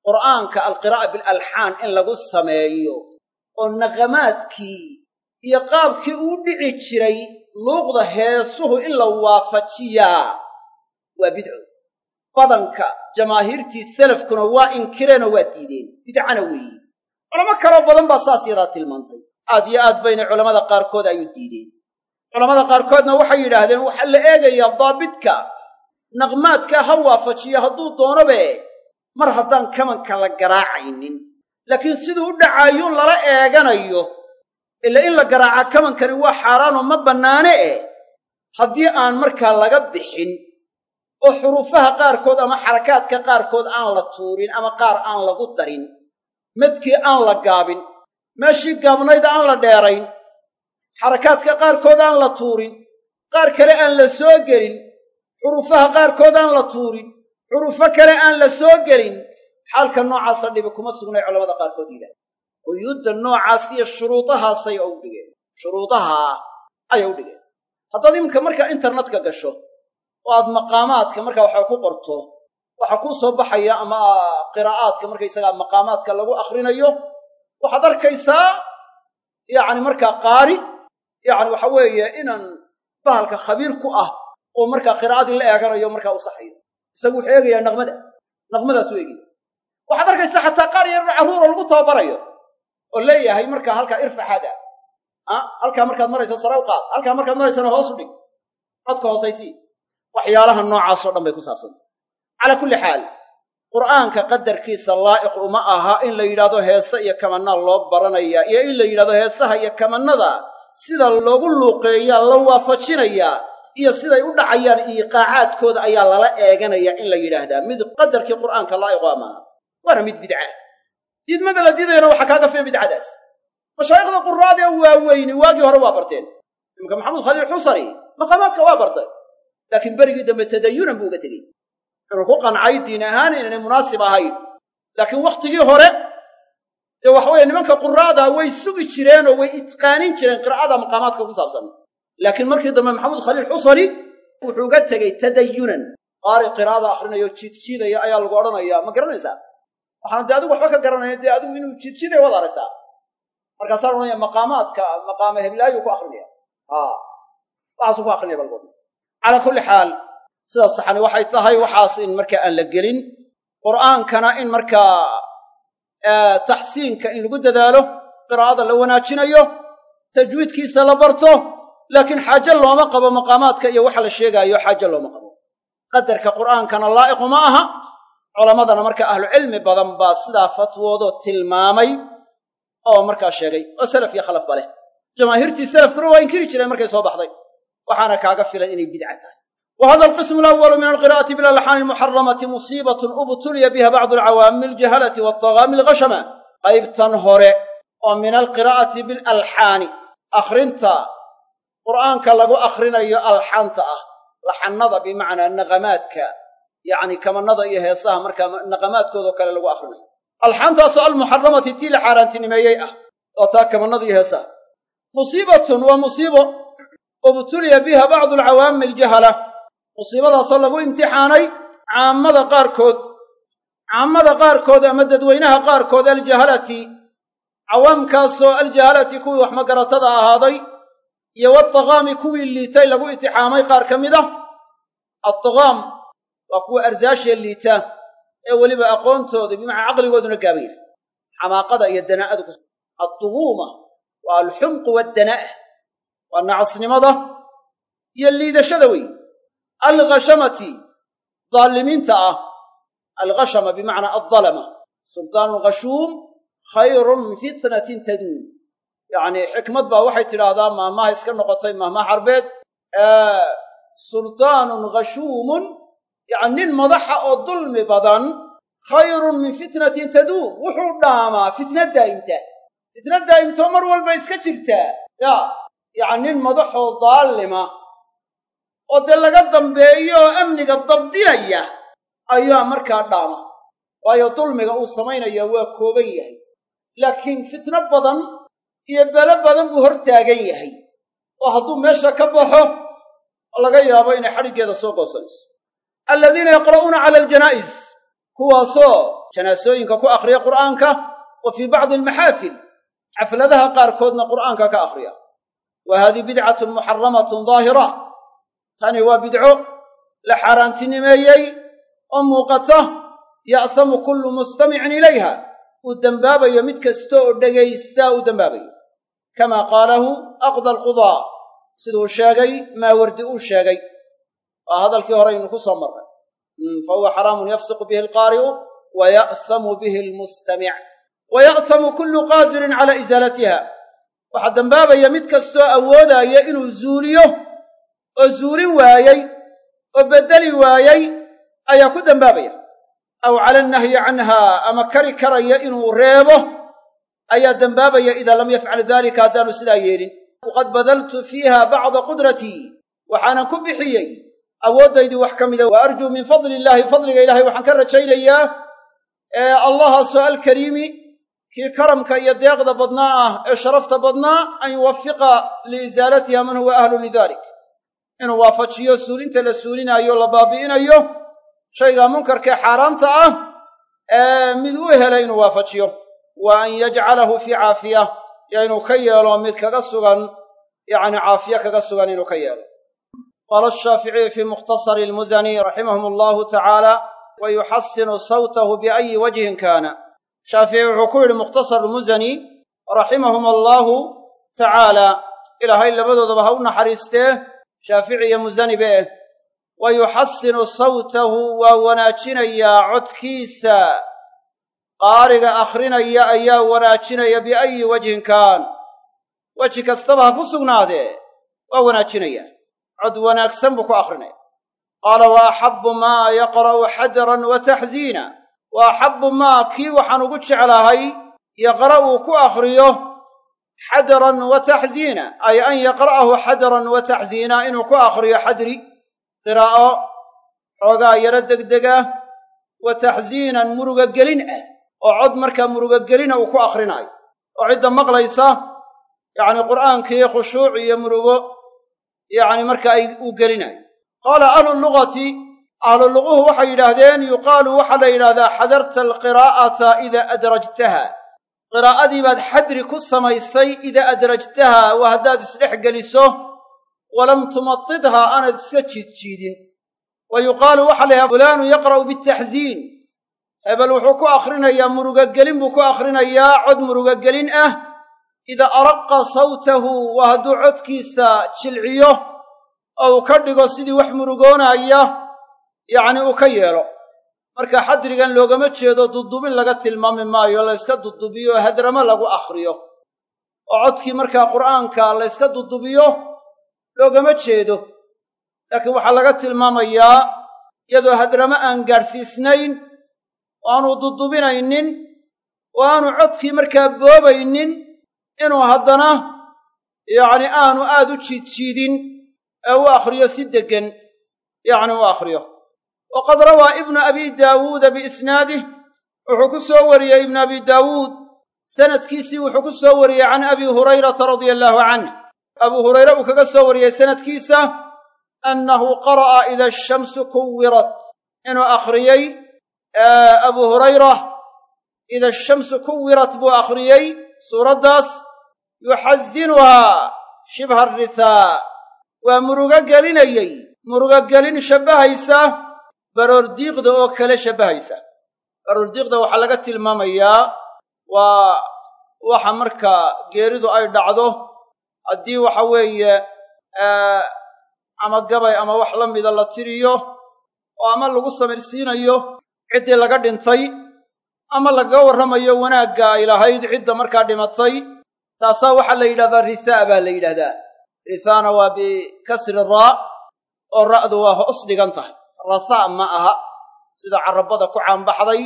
qur'aanka alqiraa'a bilalxaan in lagu sameeyo. Oo naqamaadkii iyo qaabkii uu dhici jiray luuqda heesuhu in la waafajiyaa. Waa bidco. Badanka jamaahiirtii salafkuna waa inkireenoo waa diideen. Bidcana weeyi. Culamo kaloo badan baa saas yadaa tilmaantay. Aad yo aad bayna culammada qaarkood ay u diideen. Culammada qaarkoodna waxay yidhaahdeen waxaa la eegayaa daabidka naqmaadkaa ha waafajiyo hadduu doonobe mar haddaan kamanka la garaacaynin. Laakiin siduu u dhacaayuun lala eeganayo ila in la garaaca kamankani waa xaaraanoo ma bannaane eh haddii aan markaa laga bixin oo xuruufaha qaarkood ama xarakaadka qaarkood aan la tuurin ama qaar aan lagu darin medkii aan la gaabin meeshii gaabnayd aan la dheerayn xarakaadka qaarkood aan la tuurin qaar kale aan la soo gelin xuruufaha qaarkood aan la tuurin xurufo kale aan la soo gelin xaalka noocaasa dhibi kuma sugnay culamada qaarkood yidhahda quyuudda noocaas iyo shuruudahaasay u dhigeen. Shuruudaha ayay u dhigeen. Haddaad iminka markaa internetka gasho oo aad maqaamaadka markaa waxaa ku qorto waxaa kuu soo baxaya ama qiraa'aadka markaysagaa maqaamaadka lagu akhrinayo waxaad arkaysaa yacni markaa qaari yacni waxa weeye inaan bahalka khabiir ku ah oo markaa qiraa'adii la eeganayo markaa u saxayo. Isagu wuxuu eegayaa naqmada. Naqmadaas u eegaya waxaad arkaysaa xataa qaar yar carruuroo lagu tababarayo oo leeyahay markaa halkaa irfaxada a halkaa markaad marayso sare u qaad halkaa markaad maraysana hoos u dhig codka hoosaysii waxyaalaha noocaasoo dhan bay ku saabsantay. Calaa kulli xaal qur'aanka qadarkiisa laa'iq uma aha in la yidhahdo heese iyo kamanaa loo baranayaa iyo in la yidhahdo heesaha iyo kamannada sida loogu luuqeeyaa la waafajinayaa iyo siday u dhacayaan iiqaacaadkooda ayaa lala eeganayaa in la yidhaahdaa. Mid qadarkii qur'aanka laa'iqu a maaha waana mid bidca diidmada la diidayana waxaa kaaga filan bidcadaas? Mashaayikhda quraada ee waaweyni waagii hore waa barteen. Imanka maxamuud khaliil xusari maqaamaadka waa bartay laakiin berigii dambe tadayunan buu uga tegey. Inuu ku qancay diin ahaan inaynay munaasib ahayn. Laakiin wakhtigii hore dee waxaweye nimanka quraada way sugi jireen oo way itqaanin jireen qiraa'ada maqaamaadka ku saabsan. Laakiin markii dambe maxamuud khaliil xusari wuxuu uga tegey tadayunan. Qaari qiraa'ada akhrinayo jiidjiidaya ayaa lagu odhanayaa ma garanaysaa waxaana dee adigu waxba ka garanaya dee adigu inuu jiidjiidaya waad aragtaa. Markaasaa la odhanaya maqaamaadka maqaama heblaayu ku akrinaya waxaasuu ku akrinaya bal calaa kulli xaal sidaas saxani waxay tahay waxaas in markaa aan la gelin qur'aankana in markaa taxsiinka in lagu dadaalo qiraa'ada la wanaajinayo tajwiidkiisa la barto laakiin xaajo looma qabo maqaamaadka iyo waxa la sheegaayo xaajo looma qabo. Qadarka qur'aankana laa'iqu ma aha culammadana marka ahlucilmi badan baa sidaa fatwoodoo tilmaamay oo markaa sheegay oo salaf iyo khalafba leh. Jamaahiirtii salafkuna waa inkiri jireen markay soo baxday. Waxaana kaaga filan inay bidca tahay. Wa hada alqismu alawalu min alqira'ati bilalxaani almuxaramati musiibatun ubtuliya biha bacdu alcawaami aljahalati waltagaami alghashama qaybtan hore oo min alqiraa'ati bilalxaani akhrinta. Qur'aanka lagu akhrinayo alxaanta ah. Laxannada bimacnaa naqamaadka yacni kamannada iyo heesaha markaa naqamaadkoodao kale lagu akhrinayo. Alxaantaasoo almuxaramati tii la xaaraantinimeeyey ah oo taa kamannada iyo heesaha. Musiibatun waa musiibo ubtuliya biha bacdu alcawaami aljahala. Musiibadaasoo lagu imtixaanay caammada qaarkood caammada qaarkood ama dadweynaha qaarkood aljahalati. Cawaamkaasoo aljahalati kuwii wax magaratada ahaaday iyo wataqaami kuwii liitay lagu itixaamay qaar ka mid ah attaqaam waa kuwa ardaashee liita ee weliba aqoontooda bimacnaa caqligooduna gaaban yahay xamaaqada iyo danaa'adu ku adduguuma waa alxumqu waaddanaa'a waa nacasnimada iyo liidashada wey alghashamati daalimiinta ah. Alghashama bimacnaa addalama sultaanu khashuum khayrun fitnatin taduum. Yacnii xikmad baa waxay tidhaahdaa maahmaha iska noqotay maahmaha carbeed. Sultaanun khashuumun yacni nin madaxa oo dulmi badan khayrun min fitnatin taduum wuxuu dhaamaa fitna daa'imta. Fitna daa'imtoo mar walba iska jirtaa ya yacni nin madaxoo daalima oo dee laga dambeeyo amniga dabdinaya ayaa markaa dhaama. Waayo dulmiga uu samaynaya waa kooban yahay. Laakiin fitno badan iyo belo badan buu hor taagan yahay. Oo hadduu meesha ka baxo laga yaabo inay xadhiggeeda soo goosanayso aladiina yaqra'uuna cala aljanaa'is kuwaasoo janaasooyinka ku akhriya qur'aanka wa fii bacdi almaxaafil xafladaha qaarkoodna qur'aanka ka akhriya. Wa haadihi bidcatun muxaramatun daahira tani waa bidco la xaaraantinimeeyey oo muuqata ya'samu kullu mustamicin ilayha uu dembaabayo mid kasta oo dhegaystaa uu dembaabayo kamaa qaalahu aqda alqudaa siduu sheegay maawardi uu sheegay waa hadalkii horeynu ku soo marray fa huwa xaraamun yafsiqu bihi alqaari'u wa ya'samu bihi almustamic wa ya'samu kullu qaadirin calaa isaalatiha waxaa dembaabaya mid kastoo awoodaaya inuu zuuliyo oo zuulin waayey oo beddeli waayey ayaa ku dembaabaya aw cala annahyi canha ama kari karaya inuu reebo ayaa dembaabaya idaa lam yafcal dalika haddaanu sidaa yeelin. Waqad badaltu fiiha bacda qudratii waxaanan ku bixiyey awooddaydii wax ka mida wa arjuu min fadli illaahi fadliga ilaahay waxaan ka rajaynayaa ee allahaasoo alkariimi kii karamka iyo deeqda badnaa ah ee sharafta badnaa an yuwafiqa liisaalatiha man huwa ahlun lidalik. Inuu waafajiyo suulinta la suulinaayo la baabi'inayo shayga munkarkee xaaraanta ah ee mid u helay inuu waafajiyo. Wa an yajcalahu fii caafiya yo inuu ka yeelo mid kaga sugan yacni caafiye kaga sugan inuu ka yeelo qaala ashaaficiyu fii mukhtasari almusani raximahum allahu tacaala wa yuxasinu sawtahu biayi wajhin kaana shaafici wuxuu ku yidhi mukhtasar musani raximahum allaahu tacaala ilaahay labadoodaba ha u naxariistee shaafici iyo musanibe eh wa yuxasinu sawtahu waa wanaajinayaa codkiisa qaariga akhrinaya ayaa wanaajinaya biayi wajhin kaan weji kastaba ha ku sugnaadee waa wanaajinayaa cod wanaagsan buu ku akhrinaya qaala wa axabbu maa yaqra'u xadran wa taxsiina wa axabbu maa kii waxaan ugu jeclahay yaqra'u ku akhriyo xadran wa taxsiina ay an yaqra'ahu xadran wa taxsiina inuu ku akhriyo xadri qiraa'o xoogaa yaro degdega wa taxsiinan muruga gelin ah oo cod markaa muruga gelina uu ku akrinaayo oo cidda maqlaysa yacni qur'aankii khushuuc iyo murugo yacni marka ay uu gelinayo. Qaala ahlu lugati ahlu luguhu waxay yidhaahdeen yuqaalu waxaa la yidhahdaa xadarta alqiraa'ata idaa adrajtaha. Qiraa'adii baad xadri ku samaysay idaa adrajtaha waa haddaad isdhex geliso walam tumatidha aanad iska jiidjiidin wa yuqaalu waxaa la yidhahda fulaanu yaqra'u bitaxsiin hebel wuxuu ku akhrinayaa murugogelin buu ku akhrinayaa cod murugogelin ah idaa araqa sawtahu waa hadduu codkiisa jilciyo oo uu ka dhigo sidii wax murugoonaya yacni uu ka yeelo. Marka xadrigan loogama jeedo dudubin laga tilmaami maayo layska dudubiyo hadramo lagu akhriyo. Oo codkii markaa qur'aanka layska dudubiyo loogama jeedo. Laakiin waxaa laga tilmaamayaa iyadoo hadramo aan gaadhsiisnayn oo aanu dudubinaynin oo aanu codkii markaa boobaynin inuu haddana yacni aanu aad u jiidjiidin ee u akhriyo si deggan yacni u akhriyo. Waqad rawaa ibnu abi daawuuda biisnaadih wuxuu ku soo wariyey ibnu abi daawuud sanadkiisii wuxuu ku soo wariyey can abi hurayrata radia allaahu canh abuu hurayre uu kaga soo wariyey sanadkiisa annahu qara'a ida ashamsu kuwirat inuu akhriyey abuu hurayra ida ashamsu kuwirat buu akhriyey suuraddaas yuxasinuhaa shibha arisaa waa murugo gelinayey murugo gelin shabbahaysa baroordiiqda oo kale shabbahaysa. Baroordiiqda waxaa laga tilmaamayaa waa waxa markaa geeridu ay dhacdo haddii waxa weeye ama gabay ama wax la mida la tiriyo oo ama lagu samirsiinayo ciddii laga dhintay ama lagaga warramayo wanaagga ay lahayd cidda markaa dhimatay taasaa waxaa la yidhahdaa risaa baa la yidhahdaa. Risaana waa bikasri raa oo ra'du waa hoos dhigan tahay. Rasaa ma aha. Sida carabada ku caanbaxday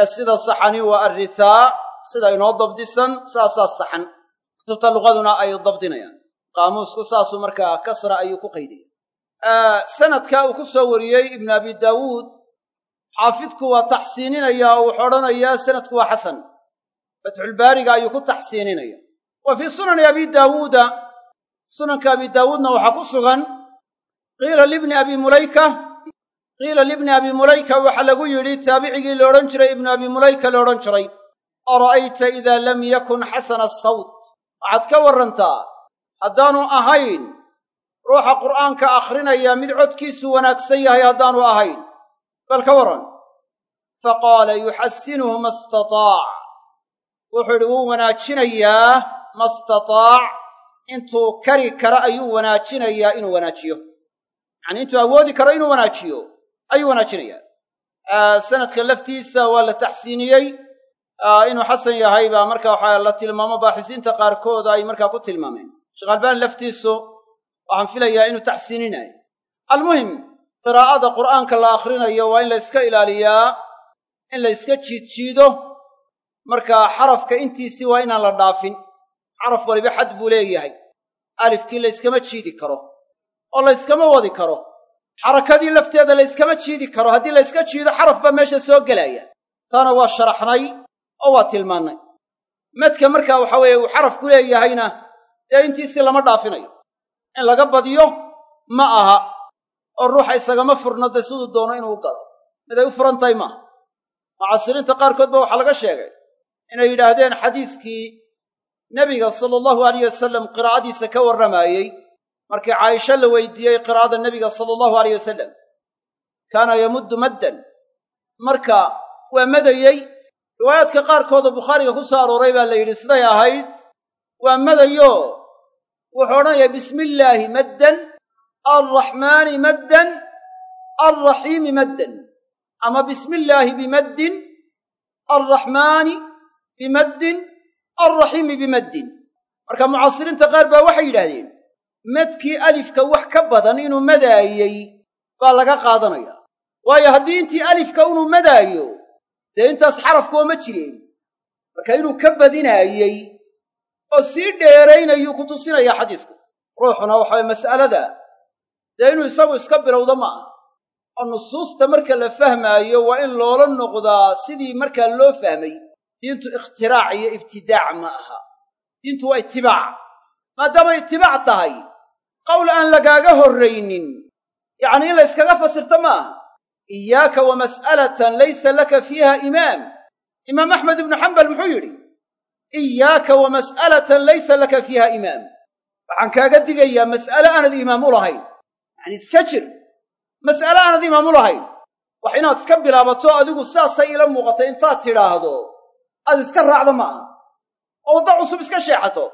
ee sida saxani waa arrisaa sida inoo dabdisan saasaa saxan. Kutubta luqaduna ay dabdinayaan. Qaamuusku saasuu markaa kasra ayuu ku qaydaya sanadka uu ku soo wariyey ibnu abi daawuud xaafidku waa taxsiininaya oo wuxuu odhanayaa sanadku waa xasan. Fatxulbaariga ayuu ku taxsiininaya wa fii sunani abi daawuuda sunanka abi daawuudna waxaa ku sugan qiila libni abi mulayka. Qiila libni abi mulayka waxaa lagu yidhi taabicigii la odhan jiray ibnu abi mulayka la odhan jiray. Ara'ayta idaa lam yakun xasana asawt waxaad ka warrantaa haddaanu ahayn. Ruuxa qur'aanka akhrinaya mid codkiisu wanaagsan yahay haddaanu ahayn. Bal ka warran. Fa qaala yuxasinuhu ma istataac. Wuxuu yidhi wuu wanaajinayaa ma istataac intuu kari kara ayuu wanaajinayaa inuu wanaajiyo. Yacanii intuu awoodi karo inuu wanaajiyo ayuu wanaajinayaa. Sanadka laftiisa waa la taxsiiniyey. Inuu xasan yahay baa marka waxaa la tilmaamo baaxisiinta qaarkood ay markaa ku tilmaameen. Sheekh albani laftiisu waxaan filayaa inuu taxsiininayo. Almuhim qiraa'ada qur'aanka la akhrinayo waa in la yska ilaaliyaa in la yska jiidjiido. Markaa xarafka intiisii waa inaan la dhaafin xaraf waliba xad buu leeyahay. Alifkii layskama jiidi karo oo layskama wadi karo. Xarakadii lafteeda layskama jiidi karo. Haddii layska jiido xaraf baa meesha soo gelaya. Taana waa sharaxnay oo waa tilmaannay. Medka markaa waxa weeye uu xaraf ku leeyahayna dee intiisii lama dhaafinayo. In laga badiyo ma aha. Oo ruuxa isagama furna dee siduu doono inuu galo. Mid ay u furan tahay maaha. Mucaasiriinta qaarkood ba waxaa laga sheegay. Inay yidhaahdeen xadiiskii nebiga sala allahu alayh wasalam qiraa'adiisa ka warramaayey markii caaisha la weydiiyey qiraa'ada nebiga sala allahu alayh wasalam kaana yamuddu maddan. Marka waa madayey riwaayaadka qaarkoodoo bukhaariga ku soo arooray baa la yidhi siday ahayd. Waa madayo wuxuu odhanayaa bismi illaahi maddan alraxmaani maddan alraxiimi maddan. Ama bismi illaahi bimaddin alraxmaani bimaddin alraxiimi bimaddin marka mucaasiriinta qaar baa waxay yidhaahdeen madkii alifka wax ka badan inuu madaayey baa laga qaadanaya waayo haddii intii alifka inuu madaayo dee intaas xarafkuwa ma jireen marka inuu ka badinaayey oo sii dheeraynayuu ku tusinaya xadiisku ruuxuna waxaway mas'alada dee inuu isagu iska bilowda ma aha oo nusuusta marka la fahmaayo waa in loola noqdaa sidii markaa loo fahmay diintu ikhtiraac iyo ibtidaac ma aha. Diintu waa itibaac. Maadaama itibaac tahay qowl aan lagaaga horraynin yacnii in la yskaga fasirto ma aha. Iyaaka wa mas'alatan laysa laka fiiha imaam. Imaam axmed ibnu xambal muxuu yidhi iyaaka wa mas'alatan laysa laka fiiha imaam. Waxaan kaaga digayaa mas'ale aanad imaam u lahayn. Yacni iska jir mas'ale aanad imaam u lahayn. Wax inaad iska bilaabato adigu saasay ila muuqatay intaad tidhaahdo aad iska raacdo ma aha. Oo wadda cusub iska sheexato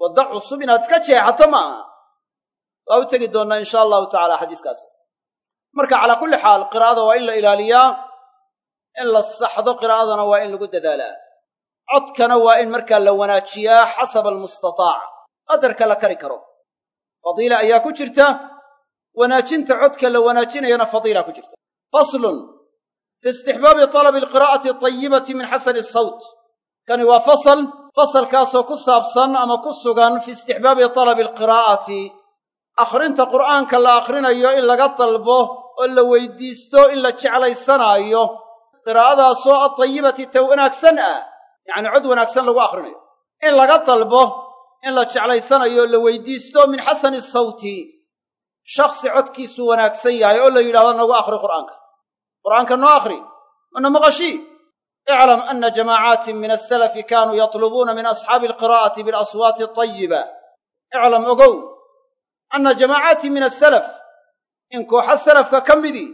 wadda cusub inaad iska jeexato ma aha. Waa u tegi doonnaa insha allahu tacala xadiiskaas. Marka calaa kulli xaal qiraa'ada waa in la ilaaliyaa in la saxdo qiraa'adana waa in lagu dadaalaa. Codkana waa in markaa la wanaajiyaa xasaba almustataac qadarka la kari karo. Fadiila ayaa ku jirta wanaajinta codka la wanaajinayana fadiila ku jirta. Faslun fi istixbaabi talabi alqiraa'ati atayibati min xasani asawt kani waa fasal fasalkaasoo ku saabsan ama ku sugan fi istixbaabi talabi alqiraa'ati akhrinta qur'aanka la akhrinayo in laga dalbo oo la weydiisto in la jeclaysanaayo qiraa'adaasoo atayibati ta wanaagsan ah yacni cod wanaagsan lagu akhrinayo in laga dalbo in la jeclaysanayo oo la weydiisto min xasani sawti shakhsi codkiisu wanaagsan yahay oo la yidhahdo nagu akhri qur'aanka qur'aanka noo akhri mana maqashii? Iclam ana jamaacaati min asalafi kaanuu yatlubuuna min asxaabi alqiraa'ati bilaswaati atayiba iclam ogow anna jamaacaati min asalaf in kooxa salafka ka midii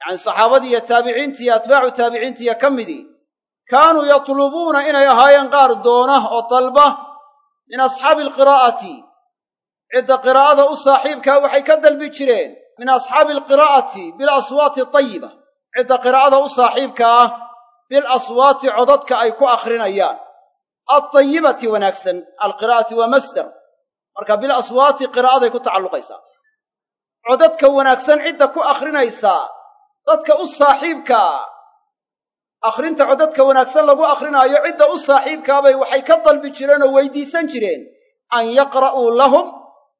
yacni saxaabadii iyo taabiciintii iyo atbaacu taabiciintiiyo ka midii kaanuu yatlubuuna inay ahaayeen qaar doona oo dalba min asxaabi alqiraa'ati. Cidda qiraa'ada u saaxiibkaa waxay ka dalbi jireen min asxaabi alqiraa'ati bilaswaati atayiba cidda qiraa'ada u saaxiibka ah bilaswaati codadka ay ku akhrinayaan. Altayibati wanaagsan alqiraa'ati waa masdar. Marka bil aswaati qiraa'aday ku tacalluqaysaa. Codadka wanaagsan cidda ku akhrinaysaa dadka u saaxiibkaa akhrinta codadka wanaagsan lagu akhrinaayo cidda u saaxiibkaabay waxay ka dalbi jireen oo weydiisan jireen. An yaqra'uu lahum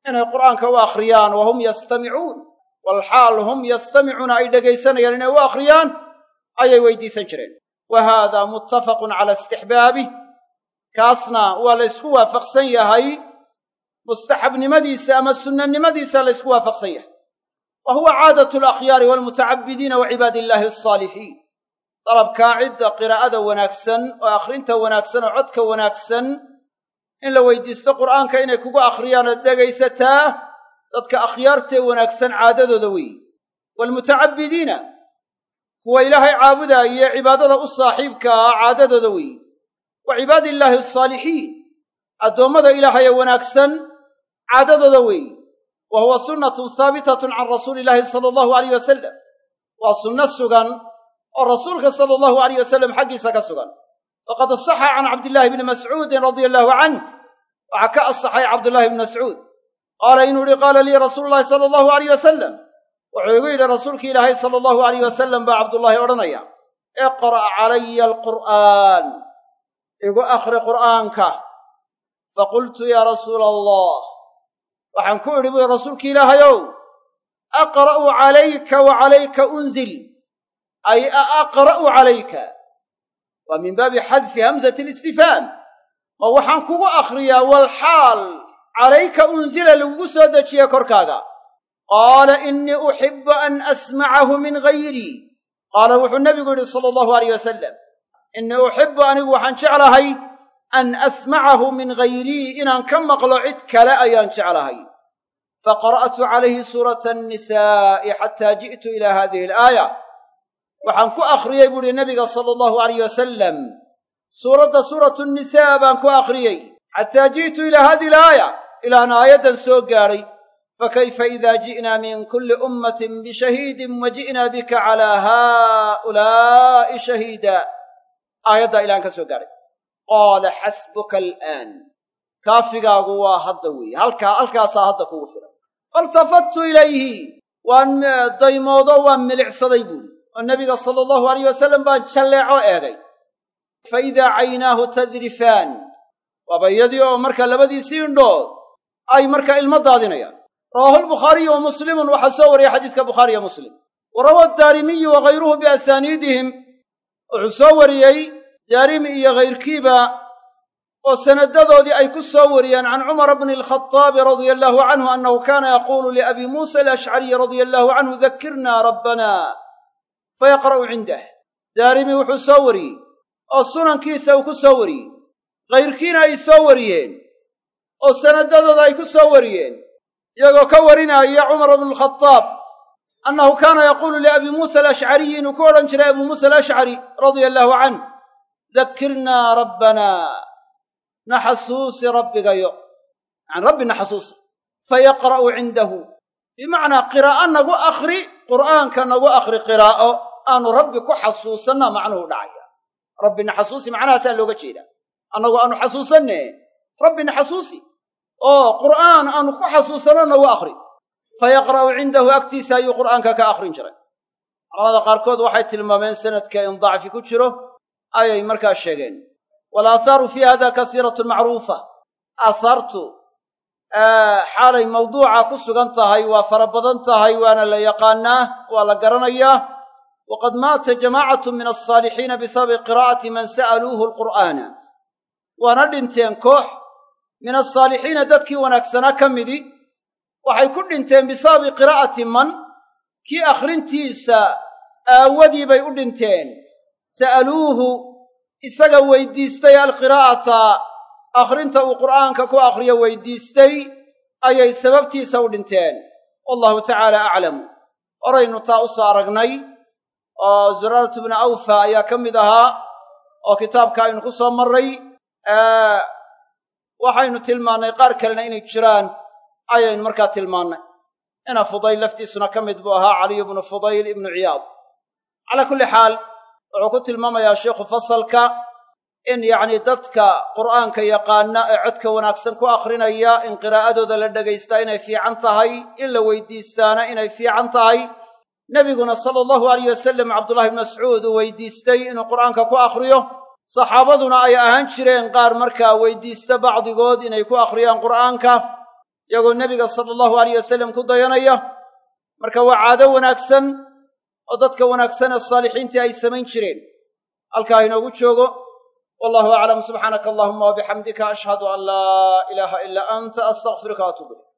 inay qur'aanka u akhriyaan wa hum yastamicuun walxaal hum yastamicuuna ay dhegaysanayaan inay u akhriyaan ayay weydiisan jireen. Wa haadaa muttafaqun cala istixbaabih kaasna waa la ysku waafaqsan yahay mustaxabnimadiisa ama sunnanimadiisa la ysku waafaqsan yahay. Wa huwa caadatu alakhyaari waalmutacabbidiina wa cibaadi illaahi alsaalixiin dalabkaa cidda qiraa'ada wanaagsan oo akhrinta wanaagsan oo codka wanaagsan in la weydiisto qur'aanka inay kugu akhriyaan dhegaysataa dadka akhyaartee wanaagsan caadadooda weeye waalmutacabbidiina kuwa ilaahay caabudaaye cibaadada u saaxiibka ah caadadooda weeye wa cibaadi illaahi alsaalixiin addoommada ilaahay ee wanaagsan caadadooda weeye wa huwa sunnatun haabitatun can rasuuli illaahi sala allahu alayh wasalam waa sunno sugan oo rasuulka sala allahu alayh wasalam xaggiisa ka sugan. Faqad saxa can cabdillaahi bni mascuudin radia allahu canh waxaa ka asaxay cabdullaahi bni mascuud qaala inuu yihi qaala lii rasuulu llahi sala allahu alayh wasalam wuxuu igu yidhi rasuulki ilaahay sala allahu alayh wasalam baa cabdullaahi odhanaya iqra' calaya alqur'aan igu akhri qur'aanka faqultu yaa rasuula allah waxaan ku idhi buui rasuulki ilaahayow aqra'u calayka wa calayka unzil ay a aqra'u calayka waa min baabi xadfi hamsati alistifhaam ma waxaan kugu akhriyaa walxaal calayka unzila lagugu soo dejiye korkaaga qaala innii uxibbu an asmacahu min hayrii qaala wuxuu nebigu yidhi sala allahu alayh wasalam innii uxibbu anigu waxaan jeclahay an asmacahu min hayrii inaan ka maqlo cid kale ayaan jeclahay faqara'tu calayhi suurata annisaa'i xataa ji'tu ilaa hadihi alaaya waxaan ku akhriyey buuhi nebiga sala allahu alayh wasalam suuradda suuratu nnisaa baan ku akhriyey xataa ji'tu ilaa hadihi alaaya ilaana aayaddan soo gaadhay fakayfa ida ji'naa min kulli ummatin bishahiidin wa ji'naa bika calaa haa'ulaa'i shahiida aayaddaa ilaan ka soo gaadhay qaala xasbuka al'aan kaafigaagu waa hadda weeye halkaa halkaasaa hadda kugu filan faltafattu ilayhi waan daymoodo waan milicsaday buuri oo nebiga sala allahu alayh wasalam baan jalleeco eegay fa idaa caynaahu tadrifaan waaba iyadii oo marka labadiisii indhood ay marka ilmo daadinayaan. Rawaahu lbukhaariyu wa muslimun waxaa soo wariyay xadiiska bukhaariyo muslim. Wa rawa daarimiyu wa hayruhu biasaaniidihim wuxuu soo wariyey daarimi iyo hayrkiiba oo sanadadoodii ay ku soo wariyeen can cumara bni alkhaaabi radia allahu canhu annahu kaana yaquulu liabi muusa alashcariyi radia allahu canhu dakirnaa rabbana fayaqra'u cindah daarimi wuxuu soo wariyey oo sunankiisa uu ku soo wariyey hayrkiina ay soo wariyeen oo sanadadooda ay ku soo wariyeen iyagoo ka warinaya cumar bnu alkhadaab annahu kaana yaquulu liabi muusa alashcariyi inuu ku odhan jiray abuu muusa alashcari radia allahu canh dakirnaa rabbana naxasuusi rabbigayo yani rabbi naxasuusi fayaqra'u cindahu. Bimacnaa qiraa'o nagu akhri qur'aanka nagu akhri qiraa'o aanu rabbi ku xasuusanna macnuhu dhacaya. Rabbi naxasuusi macnahaasaa looga jeedaa. Annagu aanu xasuusanne rabbi naxasuusi oo qur'aan aanu ku xasuusanno nagu akhri. Fayaqra'u cindahu agtiisa ayuu qur'aanka ka akhrin jiray. Culamada qaarkood waxay tilmaameen sanadka in dacfi ku jiro ayay markaa sheegeen. Walaahaaru fii hada kasiiratun macruufa. Aahaartu xaalay mawduuca ku sugan tahay waa fara badan tahay waana la yaqaanaa waa la garanayaa waqad maata jamaacatu min alsaalixiina bisababi qiraa'ati man sa'aluuhu alqur'aana. Waana dhinteen koox min alsaalixiina dadkii wanaagsanaa ka midi waxay ku dhinteen bisababi qiraa'ati man kii akhrintiisa aawadii bay u dhinteen. Sa'aluuhu isaga weydiistay alqiraa'ata akhrinta uu qur'aanka ku akhriyo weydiistay ayay sababtiisa u dhinteen. Wallahu tacaala aclamu horaynu taa u soo aragnay oo zuraaratu bnu awfa ayaa ka mid ahaa oo kitaabka aynu ku soo marray waxaynu tilmaannay qaar kalena inay jiraan ayaynu markaa tilmaannay. Ina fudayl laftiisuna ka mid buu ahaa caliyu bnu fudayl ibnu ciyaad. Calaa kulli xaal wuxuu ku tilmaamayaa sheikhu fasalka in yacni dadka qur'aanka yaqaana ee codka wanaagsan ku akhrinaya in qiraa'adooda la dhagaystaa inay fiican tahay in la weydiistaana inay fiican tahay. Nebiguna sala allahu alayh wasalam cabdullahi bn mascuud uu weydiistay inuu qur'aanka ku akhriyo saxaabaduna ay ahaan jireen qaar markaa weydiista bacdigood inay ku akhriyaan qur'aanka iyagoo nebiga sala allahu alayh wasalam ku dayanaya. Marka waa caado wanaagsan oo dadka wanaagsan ee saalixiintii ay samayn jireen. Halkaa inoogu joogo. Wallahu aclam subxaanaka allahuma wabixamdika ashhadu an laa ilaaha ilaa anta. Astaqfiruka waatuub ilayk